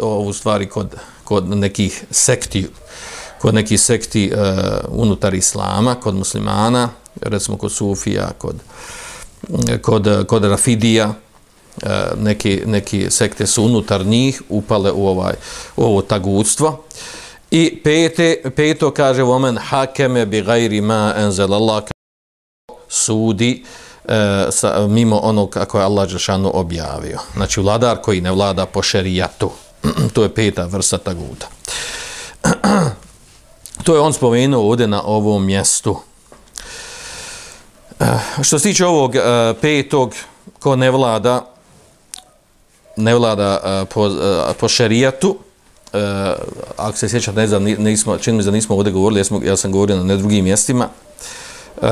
ovu stvari kod, kod nekih sekti, kod nekih sekti uh, unutar islama, kod muslimana, recimo kod sufija, kod, kod, kod rafidija, Eh, neki, neki sekte su unutar njih upale u, ovaj, u ovo tagutstvo. I pete, peto kaže vomen hakeme bi gajri ma enzel Allah sudi e, sa, mimo onog kako je Allah Žešanu objavio. Znači vladar koji ne vlada po šerijatu. (clears throat) to je peta vrsta taguta. (clears throat) to je on spomenuo ovdje na ovom mjestu. E, što se tiče ovog e, petog ko ne vlada ne vlada e, po, e, po šerijatu, uh, ako se sjećate, ne znam, nismo, čini mi da nismo ovdje govorili, ja sam, ja sam govorio na ne drugim mjestima, uh,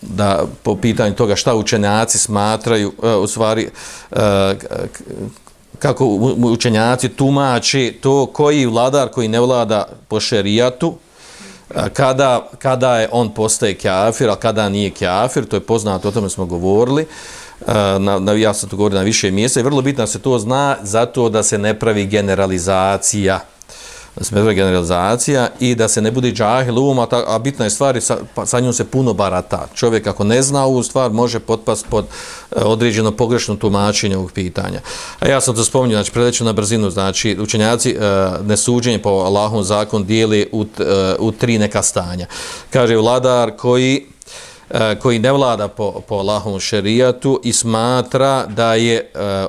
da po pitanju toga šta učenjaci smatraju, uh, u stvari, uh, kako učenjaci tumači to koji vladar koji ne vlada po šerijatu, kada, kada je on postaje kafir, a kada nije kafir, to je poznato, o tome smo govorili, uh, Eh, na, na, ja sam to govorio na više mjesta i vrlo bitno da se to zna zato da se ne pravi generalizacija. Da se ne pravi generalizacija i da se ne bude džahil um, a, ta, a bitna je stvar sa, pa, sa njom se puno barata. Čovjek ako ne zna ovu stvar može potpast pod e, određeno pogrešno tumačenje ovog pitanja. A ja sam to spominio znači preleću na brzinu znači učenjaci e, nesuđenje po Allahom zakon dijeli u, e, u tri neka stanja. Kaže vladar koji e, koji ne vlada po, po Allahovom šerijatu i smatra da je e, e,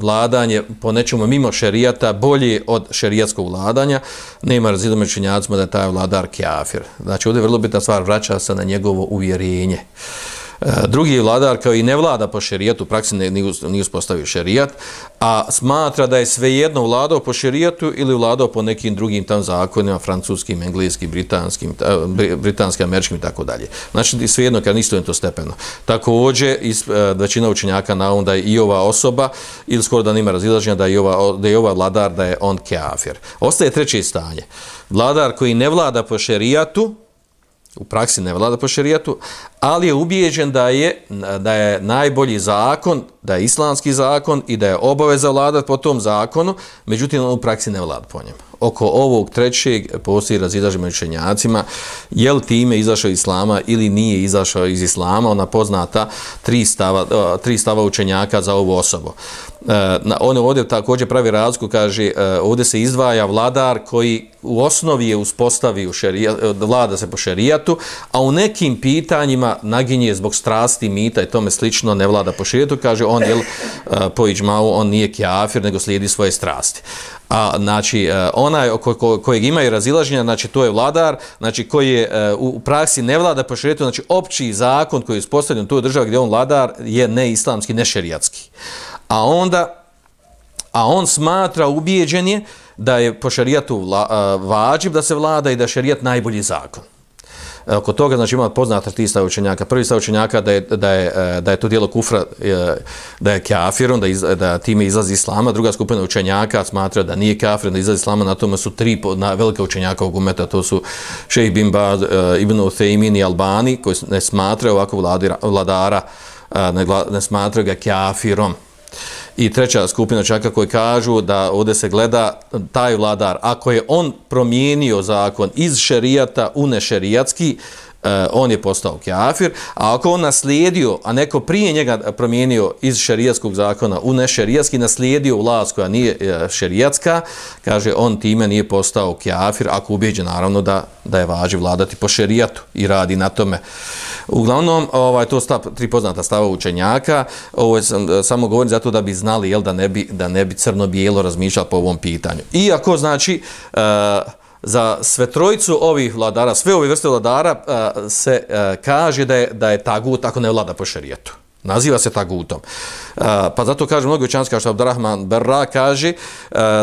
vladanje po nečemu mimo šerijata bolje od šerijatskog vladanja, nema razidom činjacima da je taj vladar kjafir. Znači, ovdje je vrlo bitna stvar, vraća se na njegovo uvjerenje. E, drugi vladar kao i ne vlada po šerijatu, praksi ne, nije uspostavio šerijat, a smatra da je svejedno vladao po šerijatu ili vladao po nekim drugim tam zakonima, francuskim, engleskim, britanskim, britanskim, američkim i tako dalje. Znači, svejedno kad nisto je to stepeno. Također, iz, e, većina učenjaka na da je i ova osoba, ili skoro da nima razilaženja, da je, ova, da je ova vladar, da je on keafir. Ostaje treće stanje. Vladar koji ne vlada po šerijatu, u praksi ne vlada po šerijatu, ali je ubijeđen da je, da je najbolji zakon, da je islamski zakon i da je obaveza vladati po tom zakonu, međutim on u praksi ne vlada po njemu. Oko ovog trećeg postoji razilaži među učenjacima, je li time izašao iz islama ili nije izašao iz islama, ona poznata tri stava, tri stava učenjaka za ovu osobu. Eh, e, one ovdje također pravi razliku, kaže, eh, ovdje se izdvaja vladar koji u osnovi je uspostavio šerija, eh, vlada se po šerijatu, a u nekim pitanjima naginje zbog strasti, mita i tome slično ne vlada po šerijatu, kaže on je po iđmau, on nije kjafir, nego slijedi svoje strasti. A znači onaj ko, ko, kojeg imaju razilaženja, znači to je vladar, znači koji je u praksi ne vlada po šerijetu, znači opći zakon koji je uspostavljen u toj državi gdje on vladar je neislamski, nešerijatski a onda a on smatra ubijeđen je da je po šerijatu vađib da se vlada i da je šerijat najbolji zakon. E, oko toga znači ima poznata tri stav učenjaka. Prvi stav učenjaka da je, da je, e, da je to dijelo kufra e, da je kafirom, da, iz, da time izlazi islama. Druga skupina učenjaka smatra da nije kafir, da izlazi islama. Na tome su tri na velika učenjaka ovog umeta. To su Šejh bin Baz, Ibn Uthaymin i Albani koji ne smatraju ovako vladara, ne, ne smatraju ga kafirom. I treća skupina čaka koji kažu da ovdje se gleda taj vladar, ako je on promijenio zakon iz šerijata u nešerijatski, uh, on je postao kafir, a ako on naslijedio, a neko prije njega promijenio iz šerijatskog zakona u nešerijatski, naslijedio vlast koja nije e, šerijatska, kaže on time nije postao kafir, ako ubijeđe naravno da, da je važi vladati po šerijatu i radi na tome. Uglavnom, ovaj, to stav, tri poznata stava učenjaka, ovo je sam, samo govorim zato da bi znali jel, da ne bi, da ne bi crno-bijelo razmišljali po ovom pitanju. Iako, znači, uh, za sve trojicu ovih vladara, sve ove vrste vladara eh, se eh, kaže da je, da je tagut ako ne vlada po šerijetu. Naziva se tagutom. Eh, pa zato kaže mnogo učenjaka kao što Abdurrahman Berra kaže,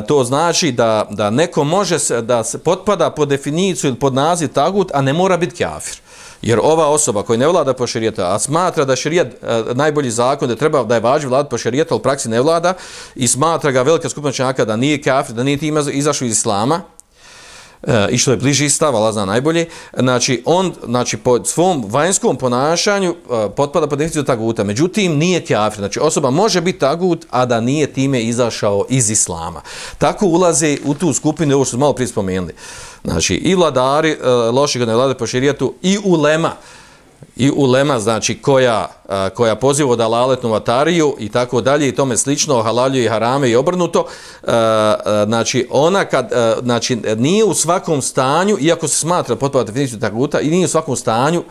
to znači da, da neko može se, da se potpada po definiciju ili pod naziv tagut, a ne mora biti kafir. Jer ova osoba koja ne vlada po šerijetu, a smatra da je e, najbolji zakon, da treba da je važi vlada po šerijetu, ali praksi ne vlada, i smatra ga velika skupina čanaka da nije kafir, da nije time izašao iz islama, e, i što je bliži stav, Allah zna najbolje, znači on znači, po svom vanjskom ponašanju e, potpada pod definiciju taguta, međutim nije kafir, znači osoba može biti tagut, a da nije time izašao iz islama. Tako ulaze u tu skupinu, ovo što smo malo prije spomenuli. Znači i vladari, e, loši godine vlade po širijetu, i ulema, i ulema, znači koja koja poziva da laletnu vatariju i tako dalje i tome slično, halalju i harame i obrnuto, znači ona kad, znači nije u svakom stanju, iako se smatra potpuno definiciju taguta, i nije u svakom stanju,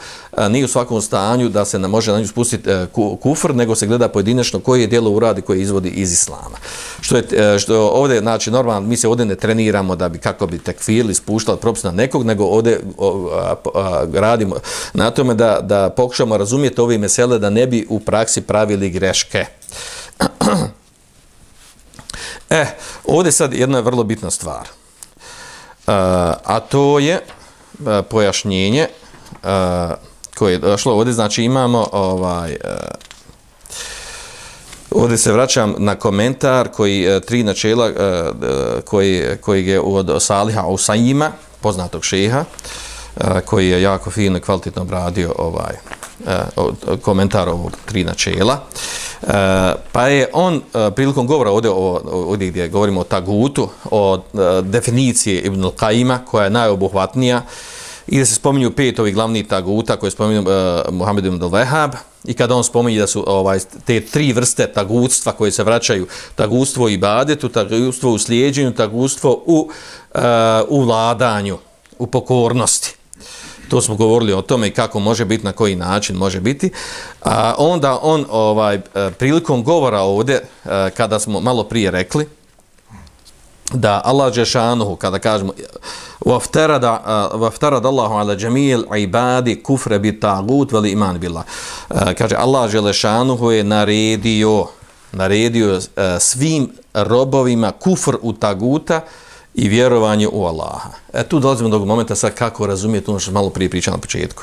nije u svakom stanju da se ne može na nju spustiti e, kufr, nego se gleda pojedinačno koje je djelo uradi koje izvodi iz islama. Što je, e, što ovdje, znači normalno, mi se ovdje ne treniramo da bi kako bi tekfirli, spuštali propis na nekog, nego ovdje radimo na tome da, da pokušamo razumjeti ove mesele da ne bi u praksi pravili greške. (clears throat) E, ovdje sad jedna vrlo bitna stvar. E, a to je e, pojašnjenje e, koje je došlo ovdje, znači imamo ovaj... E, ovdje se vraćam na komentar koji e, tri načela koji, koji je od Saliha Usajima, poznatog šeha, koji je jako fino i kvalitetno obradio ovaj, komentar ovog tri načela. Pa je on prilikom govora ovdje, ovdje gdje govorimo o tagutu, o definiciji Ibn Al-Qaima, koja je najobuhvatnija, i da se spominju pet ovih glavnih taguta koje spominju uh, Muhammed ibn al-Wahhab i kada on spominje da su ovaj te tri vrste tagutstva koje se vraćaju tagutstvo i ibadetu, tagutstvo u slijedjenju, tagutstvo u, uh, u vladanju, u pokornosti To smo govorili o tome i kako može biti, na koji način može biti. A onda on ovaj e, prilikom govora ovdje, e, kada smo malo prije rekli, da Allah Žešanuhu, kada kažemo وَفْتَرَدَ, vaftarada e, Allahu ala jamil ibadi kufre bi tagut iman billah kaže Allah Žešanuhu je naredio naredio svim robovima kufr u taguta i vjerovanje u Allaha. E tu dolazimo do momenta sad kako razumijete ono što malo prije pričao na početku.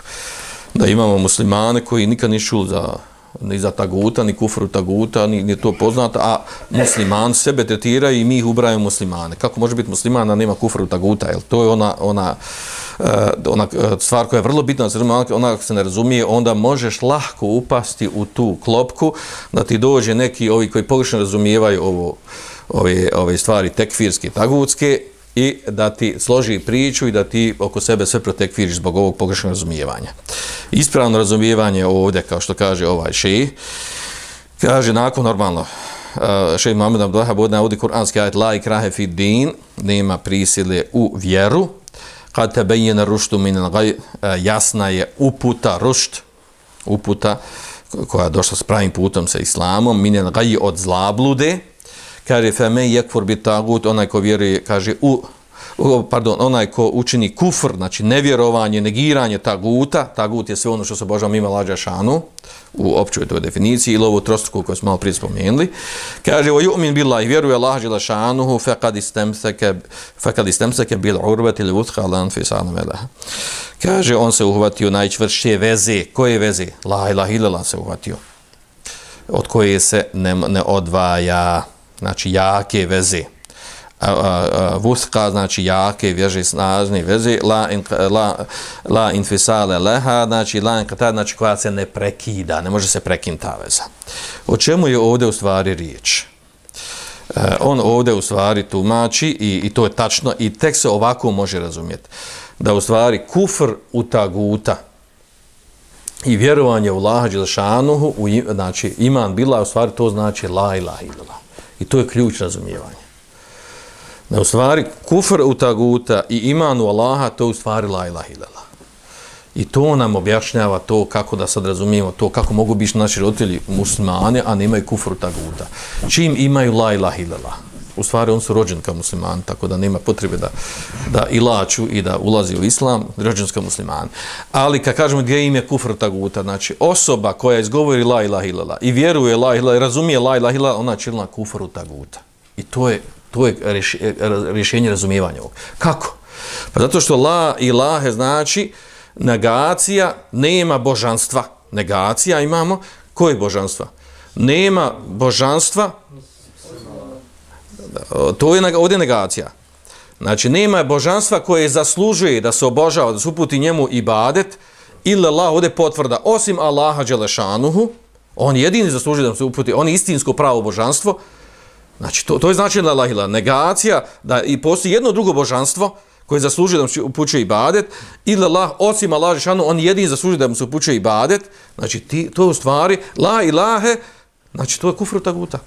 Da imamo muslimane koji nikad nisu čuli za ni za taguta, ni kufru taguta, ni, ni to poznato, a musliman sebe tretira i mi ih ubrajamo muslimane. Kako može biti musliman, a nema kufru taguta? Jel? To je ona, ona, uh, ona eh, stvar koja je vrlo bitna, ona, ona ako se ne razumije, onda možeš lahko upasti u tu klopku da ti dođe neki ovi koji pogrešno razumijevaju ovo, ove, ove stvari tekfirske, tagutske i da ti složi priču i da ti oko sebe sve protekviriš zbog ovog pogrešnog razumijevanja. Ispravno razumijevanje ovdje, kao što kaže ovaj šeji, kaže nakon normalno, eh, uh, šeji Muhammed Abdullaha bude navodi kuranski ajit la ikrahe fi din, nema prisile u vjeru, kad te bejene ruštu min gaj, eh, jasna je uputa, rušt, uputa koja je došla s pravim putom sa islamom, min gaj od zlablude, kaže fe me yekfur bi tagut onaj ko vjeruje kaže u pardon onaj ko učini kufr znači nevjerovanje negiranje taguta tagut je sve ono što se obožava mimo lađa šanu u općoj toj definiciji ili ovu trostruku koju smo malo prije spomenuli. Kaže o yu'min billahi vjeruje Allah dželle šanuhu faqad istamsaka faqad istamsaka bil urbet ili wuthqa lan fi sanamela kaže on se uhvatio najčvršće veze. Koje veze? La ilaha illallah se uhvatio. Od koje se ne, ne odvaja znači jake veze. Vuska, znači jake vježe, snažne veze, la, in, la, la infisale leha, znači la inkata, znači koja se ne prekida, ne može se prekinuti ta veza. O čemu je ovdje u stvari riječ? E, on ovdje u stvari tumači i, i to je tačno i tek se ovako može razumjeti. Da u stvari kufr u taguta i vjerovanje u laha Đelšanuhu, u, znači iman bila, u stvari to znači la ilaha illallah. I to je ključ razumijevanja. Da u stvari kufr u taguta i imanu Allaha, to u stvari la ilaha ilala. I to nam objašnjava to kako da sad razumijemo to kako mogu biti naši roditelji muslimani, a nemaju kufr taguta. Čim imaju la ilaha ilala. U stvari on su rođen kao musliman, tako da nema potrebe da, da ilaču i da ulazi u islam, rođen kao musliman. Ali kad kažemo gdje im je kufr taguta, znači osoba koja izgovori la ilaha ilala i vjeruje la ilaha i razumije la ilaha ilala, ona čilna kufru taguta. I to je, to je rješenje razumijevanja ovog. Kako? Pa zato što la ilahe znači negacija, nema božanstva. Negacija imamo, koje božanstva? Nema božanstva, to je ovdje negacija. Znači, nema božanstva koje zaslužuje da se obožava, da se uputi njemu ibadet, ili Allah ovdje potvrda, osim Allaha Đelešanuhu, on jedini zaslužuje da se uputi, on je istinsko pravo božanstvo, znači, to, to je znači la lahila, negacija, da i postoji jedno drugo božanstvo, koje zaslužuje da mu se upućuje ibadet, ili Allah, osim Allah Đelešanuhu, on jedini zaslužuje da mu se upućuje ibadet, znači, ti, to je u stvari, la ilahe, znači, to je kufru taguta.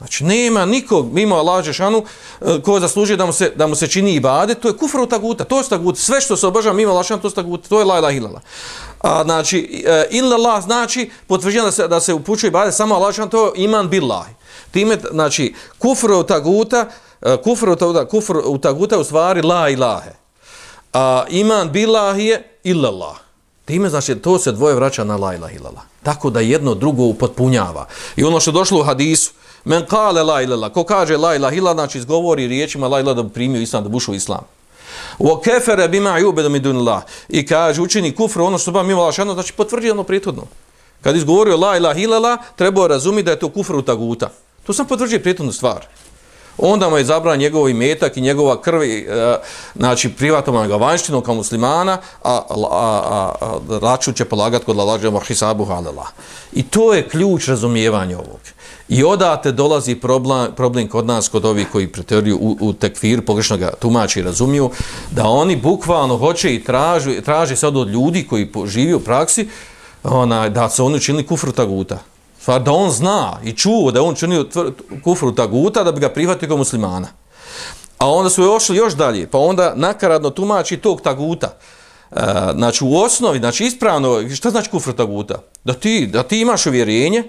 Znači, nema nikog mimo Allah Žešanu e, ko zaslužuje da mu se, da mu se čini ibadet, to je kufru taguta, to je tagut, sve što se obožava mimo Allah Žešanu, to je tagut, to je la ilaha ilala. A, znači, e, illa znači potvrđeno da se, da se upućuje ibadet samo Allah Žešanu, to je iman billahi. Time, znači, kufru taguta, e, kufru taguta, kufru taguta u stvari la ilahe. A iman billahi je illa Time, znači, to se dvoje vraća na la ilaha ilala. Tako da jedno drugo upotpunjava. I ono što je došlo u hadisu, Men kale la ilala, ko kaže la ilaha illa, znači izgovori riječima la ilaha da bi primio islam, da bušu islam. Wa kafara bima yubedu min dunillah. I kaže učini kufr ono što ba mimo Allah, znači potvrđuje ono prethodno. Kad izgovorio la ilaha illa, trebao razumjeti da je to kufr u taguta. To sam potvrđuje prethodnu stvar onda mu je zabran njegov imetak i njegova krv, e, znači privatnom ga vanštinom kao muslimana, a, a, a, a račun će polagati kod lalađama hisabu halala. I to je ključ razumijevanja ovog. I odate dolazi problem, problem kod nas, kod ovih koji preteruju u, u tekfir, pogrešno ga tumači i razumiju, da oni bukvalno hoće i traži, traži sad od ljudi koji živi u praksi, ona, da se oni učinili kufru taguta. Stvar da on zna i čuo da on činio kufru taguta da bi ga prihvatio kao muslimana. A onda su ošli još dalje, pa onda nakaradno tumači tog taguta. E, znači u osnovi, znači ispravno, šta znači kufru taguta? Da ti, da ti imaš uvjerenje,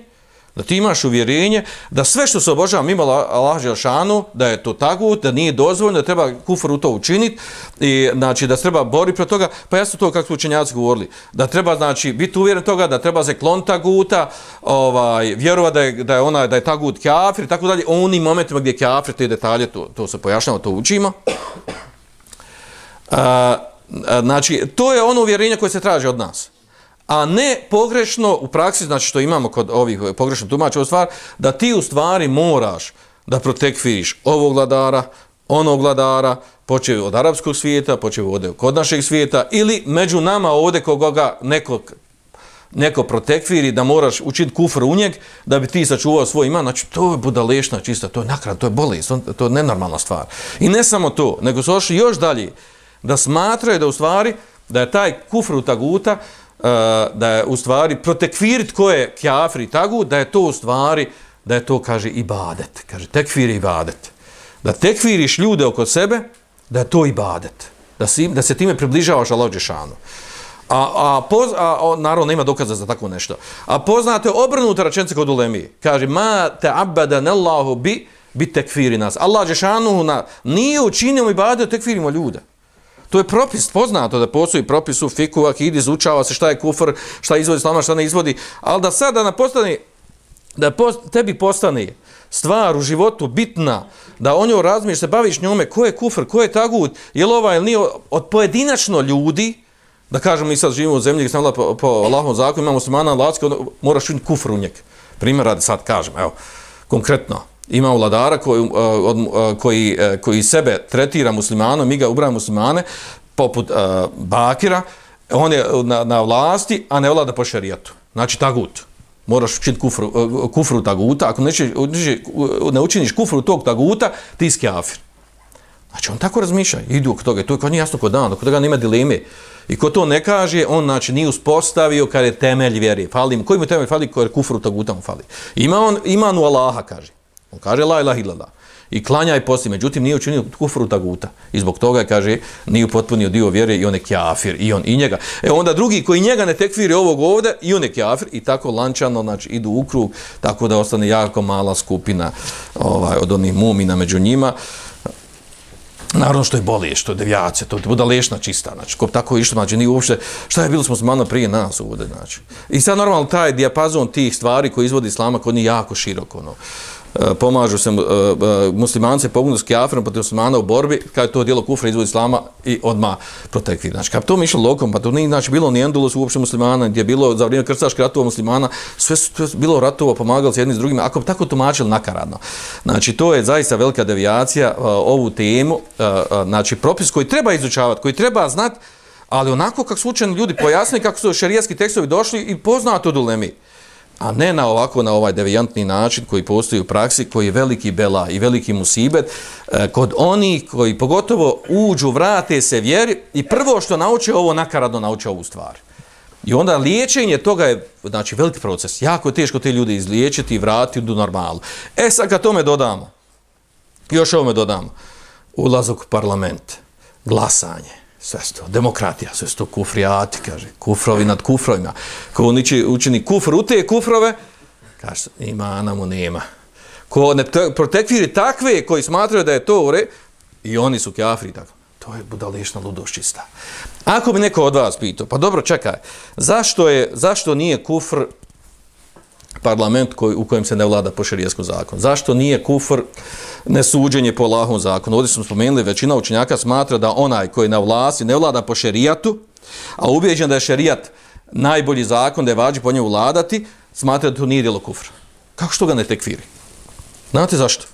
da ti imaš uvjerenje da sve što se obožava mimo Allah Želšanu, da je to tagut, da nije dozvoljno, da treba kufru to učiniti, i, znači da treba boriti pro toga, pa jasno to kako su učenjaci govorili, da treba znači biti uvjeren toga, da treba se klon taguta, ovaj, vjerova da je, da je, ona, da je tagut kafir, tako dalje, oni momentima gdje je kafir, te detalje, to, to se pojašnjamo, to učimo. (clears throat) A, znači, to je ono uvjerenje koje se traži od nas a ne pogrešno u praksi, znači što imamo kod ovih eh, pogrešno tumača u stvar, da ti u stvari moraš da protekviriš ovog vladara, onog vladara, počeo od arapskog svijeta, počeo od kod našeg svijeta, ili među nama ovdje koga neko, neko protekviri da moraš učiniti kufr u njeg da bi ti sačuvao svoj iman, znači to je budalešna čista, to je nakrad, to je bolest, to je nenormalna stvar. I ne samo to, nego su ošli još dalje da smatraju da u stvari da je taj kufr u taguta, uh, Uh, da je u stvari protekvirit ko je kjafir i tagu, da je to u stvari, da je to, kaže, ibadet. Kaže, tekfir je ibadet. Da tekfiriš ljude oko sebe, da je to ibadet. Da, si, da se time približavaš Allah Đešanu. A, a, poz, a, o, naravno nema dokaza za tako nešto. A poznate obrnuta rečence kod ulemije. Kaže, ma te abada nellahu bi, bi tekfiri nas. Allah Đešanu na, nije učinio ibadet, tekfirimo ljude. To je propis, poznato da postoji propis u fiku, akid izučava se šta je kufr, šta izvodi slama, šta ne izvodi, ali da sada na postane, da post, tebi postane stvar u životu bitna, da o njoj razmiješ, se baviš njome, ko je kufr, ko je tagut, je li ovaj ili nije, od pojedinačno ljudi, da kažemo mi sad živimo u zemlji, gdje sam po, po Allahom zakonu, imamo muslimana, lacke, ono, moraš učiniti kufr u njeg. Primjer radi sad kažem, evo, konkretno, ima vladara koji, uh, od, uh, koji, uh, koji sebe tretira muslimanom, mi ga ubraja muslimane, poput uh, Bakira, on je na, na vlasti, a ne vlada po šarijatu. Znači, tagut. Moraš učiniti kufru, uh, kufru taguta. Ako ne, ne učiniš kufru tog taguta, ti si kafir. Znači, on tako razmišlja. Idu kod toga. To je kod jasno kod dana. Kod toga nema dileme. I ko to ne kaže, on znači nije uspostavio kada je temelj vjeri. Fali mu. Koji mu temelj fali? Koji je kufru taguta mu fali. Ima on imanu Allaha, kaže. On kaže la ilaha illallah. I klanja i posti, međutim nije učinio kufru taguta. I zbog toga kaže nije potpunio dio vjere i on je kjafir i on i njega. E onda drugi koji njega ne tekfiri ovog ovdje i on je kjafir i tako lančano znači idu u krug tako da ostane jako mala skupina ovaj od onih mumina među njima. Naravno što je bolje, što je devijacija, to bude lešna čista, znači, ko tako išlo, znači, nije uopšte, šta je bilo smo malo prije nas ovdje, znači. I sad normalno taj dijapazon tih stvari koji izvodi islama kod njih jako široko, ono. E, pomažu se e, e, muslimanci muslimance s kjafirom protiv muslimana u borbi, kada je to dijelo kufra izvod islama i odma protekti. Znači, kada to mi išlo lokom, pa to nije znači, bilo ni Endulus uopšte muslimana, gdje je bilo za vrijeme krstaških ratova muslimana, sve su bilo ratova, pomagali se jedni s drugima, ako bi tako tumačili nakaradno. Znači, to je zaista velika devijacija ovu temu, znači, propis koji treba izučavati, koji treba znati, ali onako kako su učeni ljudi pojasnili kako su šarijaski tekstovi došli i poznati od ulemi a ne na ovako na ovaj devijantni način koji postoji u praksi, koji je veliki bela i veliki musibet, e, kod oni koji pogotovo uđu, vrate se vjeri i prvo što nauče ovo, nakaradno nauče ovu stvar. I onda liječenje toga je znači, veliki proces. Jako je teško te ljude izliječiti i vratiti do normalu. E sad kad tome dodamo, još ovome dodamo, ulazak u parlament, glasanje, sve sto, demokratija, sve sto kufrijati, kaže, kufrovi nad kufrovima. Ko uniči, učini kufr u te kufrove, kaže, ima, namo nema. Ko ne protekviri takve koji smatraju da je to ure, i oni su kafri, tako. To je budalešna ludost čista. Ako bi neko od vas pitao, pa dobro, čekaj, zašto, je, zašto nije kufr parlament koji, u kojem se ne vlada po šarijeskom zakonu? Zašto nije kufr nesuđenje po Allahom zakonu? Ovdje smo spomenuli, većina učenjaka smatra da onaj koji na vlasti ne vlada po šerijatu, a ubijeđen da je šerijat najbolji zakon, da je vađi po njemu vladati, smatra da to nije djelo kufra. Kako što ga ne tekfiri? Znate zašto?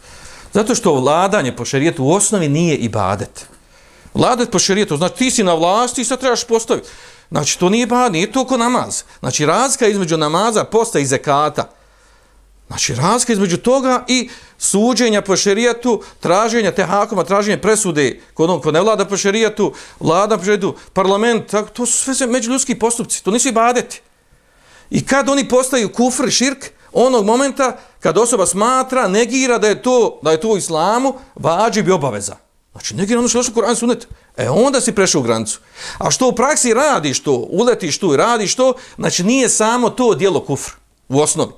Zato što vladanje po šerijatu u osnovi nije ibadet. Vladat po šerijatu, znači ti si na vlasti i sad trebaš postaviti. Znači, to nije ba, nije to ko namaz. Znači, razlika između namaza, posta i zekata. Znači, razlika između toga i suđenja po šerijatu, traženja te hakoma, traženja presude kod onog ko ne vlada po šerijatu, vlada po šerijatu, parlament, tako, to su sve međuljudski postupci, to nisu i badeti. I kad oni postaju kufr, širk, onog momenta kad osoba smatra, negira da je to, da je to u islamu, vađi bi obaveza. Znači, negira ono što je došlo Kur'an sunet. E, onda si prešao granicu. A što u praksi radiš to, uletiš tu i radiš to, znači nije samo to dijelo kufr u osnovi.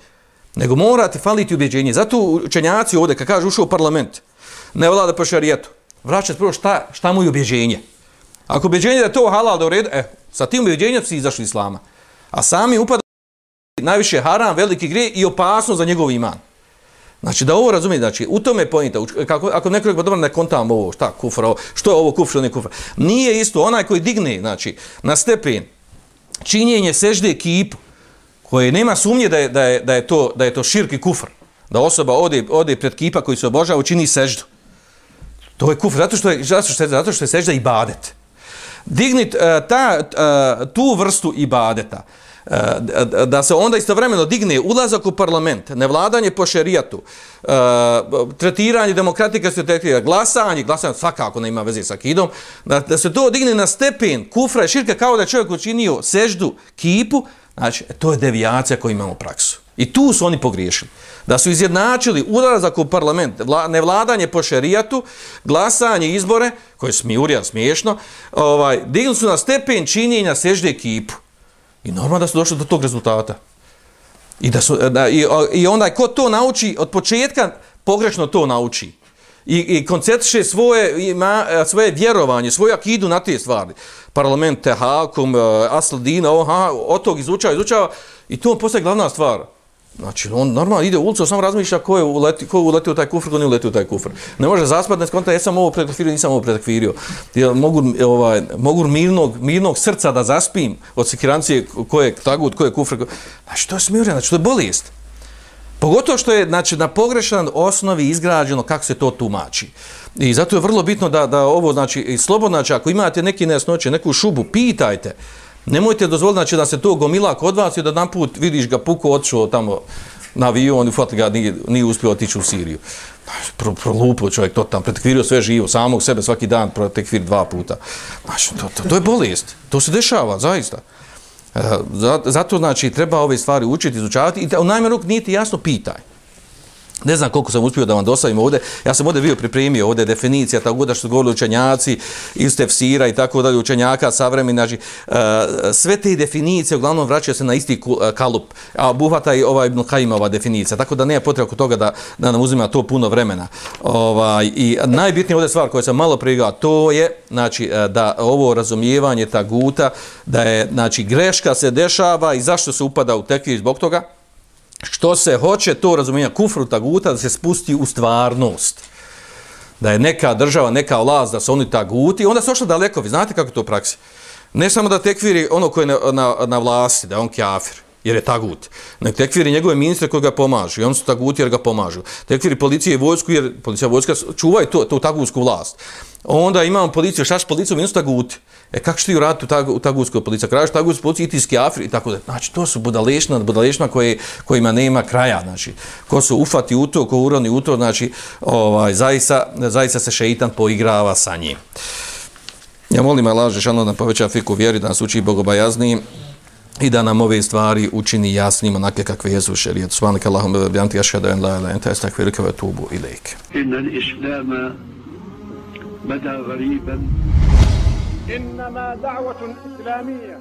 Nego morate faliti ubjeđenje. Zato učenjaci ovdje, kad kaže ušao u parlament, ne vlada po šarijetu, vraćat prvo šta, šta mu je ubjeđenje. Ako ubjeđenje da je to halal da uredu, e, sa tim ubjeđenjem si izašli islama. A sami upada najviše haram, veliki gre i opasno za njegov iman. Znači da ovo razumije, znači u tome je pojenta, kako, ako neko rekao, dobro, ne kontam ovo, šta, kufra, ovo, što je ovo kufra, što ne kufra. Nije isto, onaj koji digne, znači, na stepen činjenje sežde kipu, koje nema sumnje da je, da je, da je, to, da je to širki kufr, da osoba ode, ode pred kipa koji se obožava, učini seždu. To je kufr, zato što je, zato što je, zato što je sežda ibadet. Dignit uh, ta, uh, tu vrstu ibadeta, Eh, da se onda istovremeno digne ulazak u parlament, nevladanje po šerijatu, eh, tretiranje demokratika se tretira, glasanje, glasanje svakako ne ima veze sa kidom, da, da se to digne na stepen kufra i širka kao da je čovjek učinio seždu kipu, znači e, to je devijacija koju imamo praksu. I tu su oni pogriješili. Da su izjednačili ulazak u parlament, vla, nevladanje po šerijatu, glasanje, izbore, koje je smijurija, smiješno, ovaj, digli su na stepen činjenja sežde kipu. I normalno da su došli do tog rezultata. I, da su, da, i, i onda ko to nauči, od početka pogrešno to nauči. I, i koncentriše svoje, ima, svoje vjerovanje, svoju akidu na te stvari. Parlament, Tehakum, eh, Asldina, oha, od tog izučava, izučava. I to postaje glavna stvar. Znači, on normalno ide u ulicu, samo razmišlja ko je uleti, ko uleti u taj kufr, ko nije uletio u taj kufr. Ne može zaspati, ne skonta, jesam ovo pretakfirio, nisam ovo pretakfirio. Ja mogu, ovaj, mogu mirnog, mirnog srca da zaspim od sekirancije ko je tagut, ko je kufr. Znači, to je smirjeno, znači, to je bolest. Pogotovo što je znači, na pogrešan osnovi izgrađeno kako se to tumači. I zato je vrlo bitno da, da ovo, znači, slobodno, znači, ako imate neki nesnoće, neku šubu, pitajte. Nemojte dozvoliti znači, da se to gomila kod vas i da jedan put vidiš ga puko otišao tamo na avion i fotli ga nije, nije uspio otići u Siriju. Pro, prolupo čovjek to tam, pretekvirio sve živo, samog sebe svaki dan pretekvir dva puta. Znači, to, to, to je bolest. To se dešava, zaista. E, zato, znači, treba ove stvari učiti, izučavati i da u najmanju nije ti jasno pitaj. Ne znam koliko sam uspio da vam dostavim ovdje. Ja sam ovdje bio pripremio ovdje definicija, tako da što su govorili učenjaci iz tefsira i tako dalje učenjaka savremena. Znači, e, sve te definicije uglavnom vraćaju se na isti e, kalup. A buhvata i ovaj Ibn Kajima ova definicija. Tako da nema potreba kod toga da, da nam uzima to puno vremena. Ovaj, I najbitnija ovdje stvar koja sam malo prigao, to je znači, e, da ovo razumijevanje taguta, da je znači, greška se dešava i zašto se upada u tekvir zbog toga, što se hoće to razumijenja kufru taguta da se spusti u stvarnost. Da je neka država, neka vlast, da su oni taguti, onda su ošli daleko, vi znate kako to u praksi. Ne samo da tekviri ono koje je na, na, na vlasti, da je on kjafir, jer je tagut. Nek tekviri njegove ministre koji ga pomažu, i on su taguti jer ga pomažu. Tekviri policije i vojsku, jer policija i vojska čuvaju to, tu tagutsku vlast. Onda imamo policiju, šta policiju, policijom, oni su taguti. E kako što ti uraditi u, tag, u tagutsku policiji? Krajaš tagutsku policiju, iti iz Kjafri i tako da. Znači, to su budalešna, budalešna koje, kojima nema kraja. Znači, ko su ufati u to, ko uroni u to, znači, ovaj, zaista, zaista se šeitan poigrava sa njim. Ja molim Allah, Žešano, da poveća fiku vjeri, da nas uči bogobajaznijim i da nam ove stvari učini jasnim onake kakve jesu u šerijetu. Svanak Allahum, bijanti ašhadu en la ila enta estak velike ve tubu ilike. Inna islama bada gariban إنما دعوة إسلامية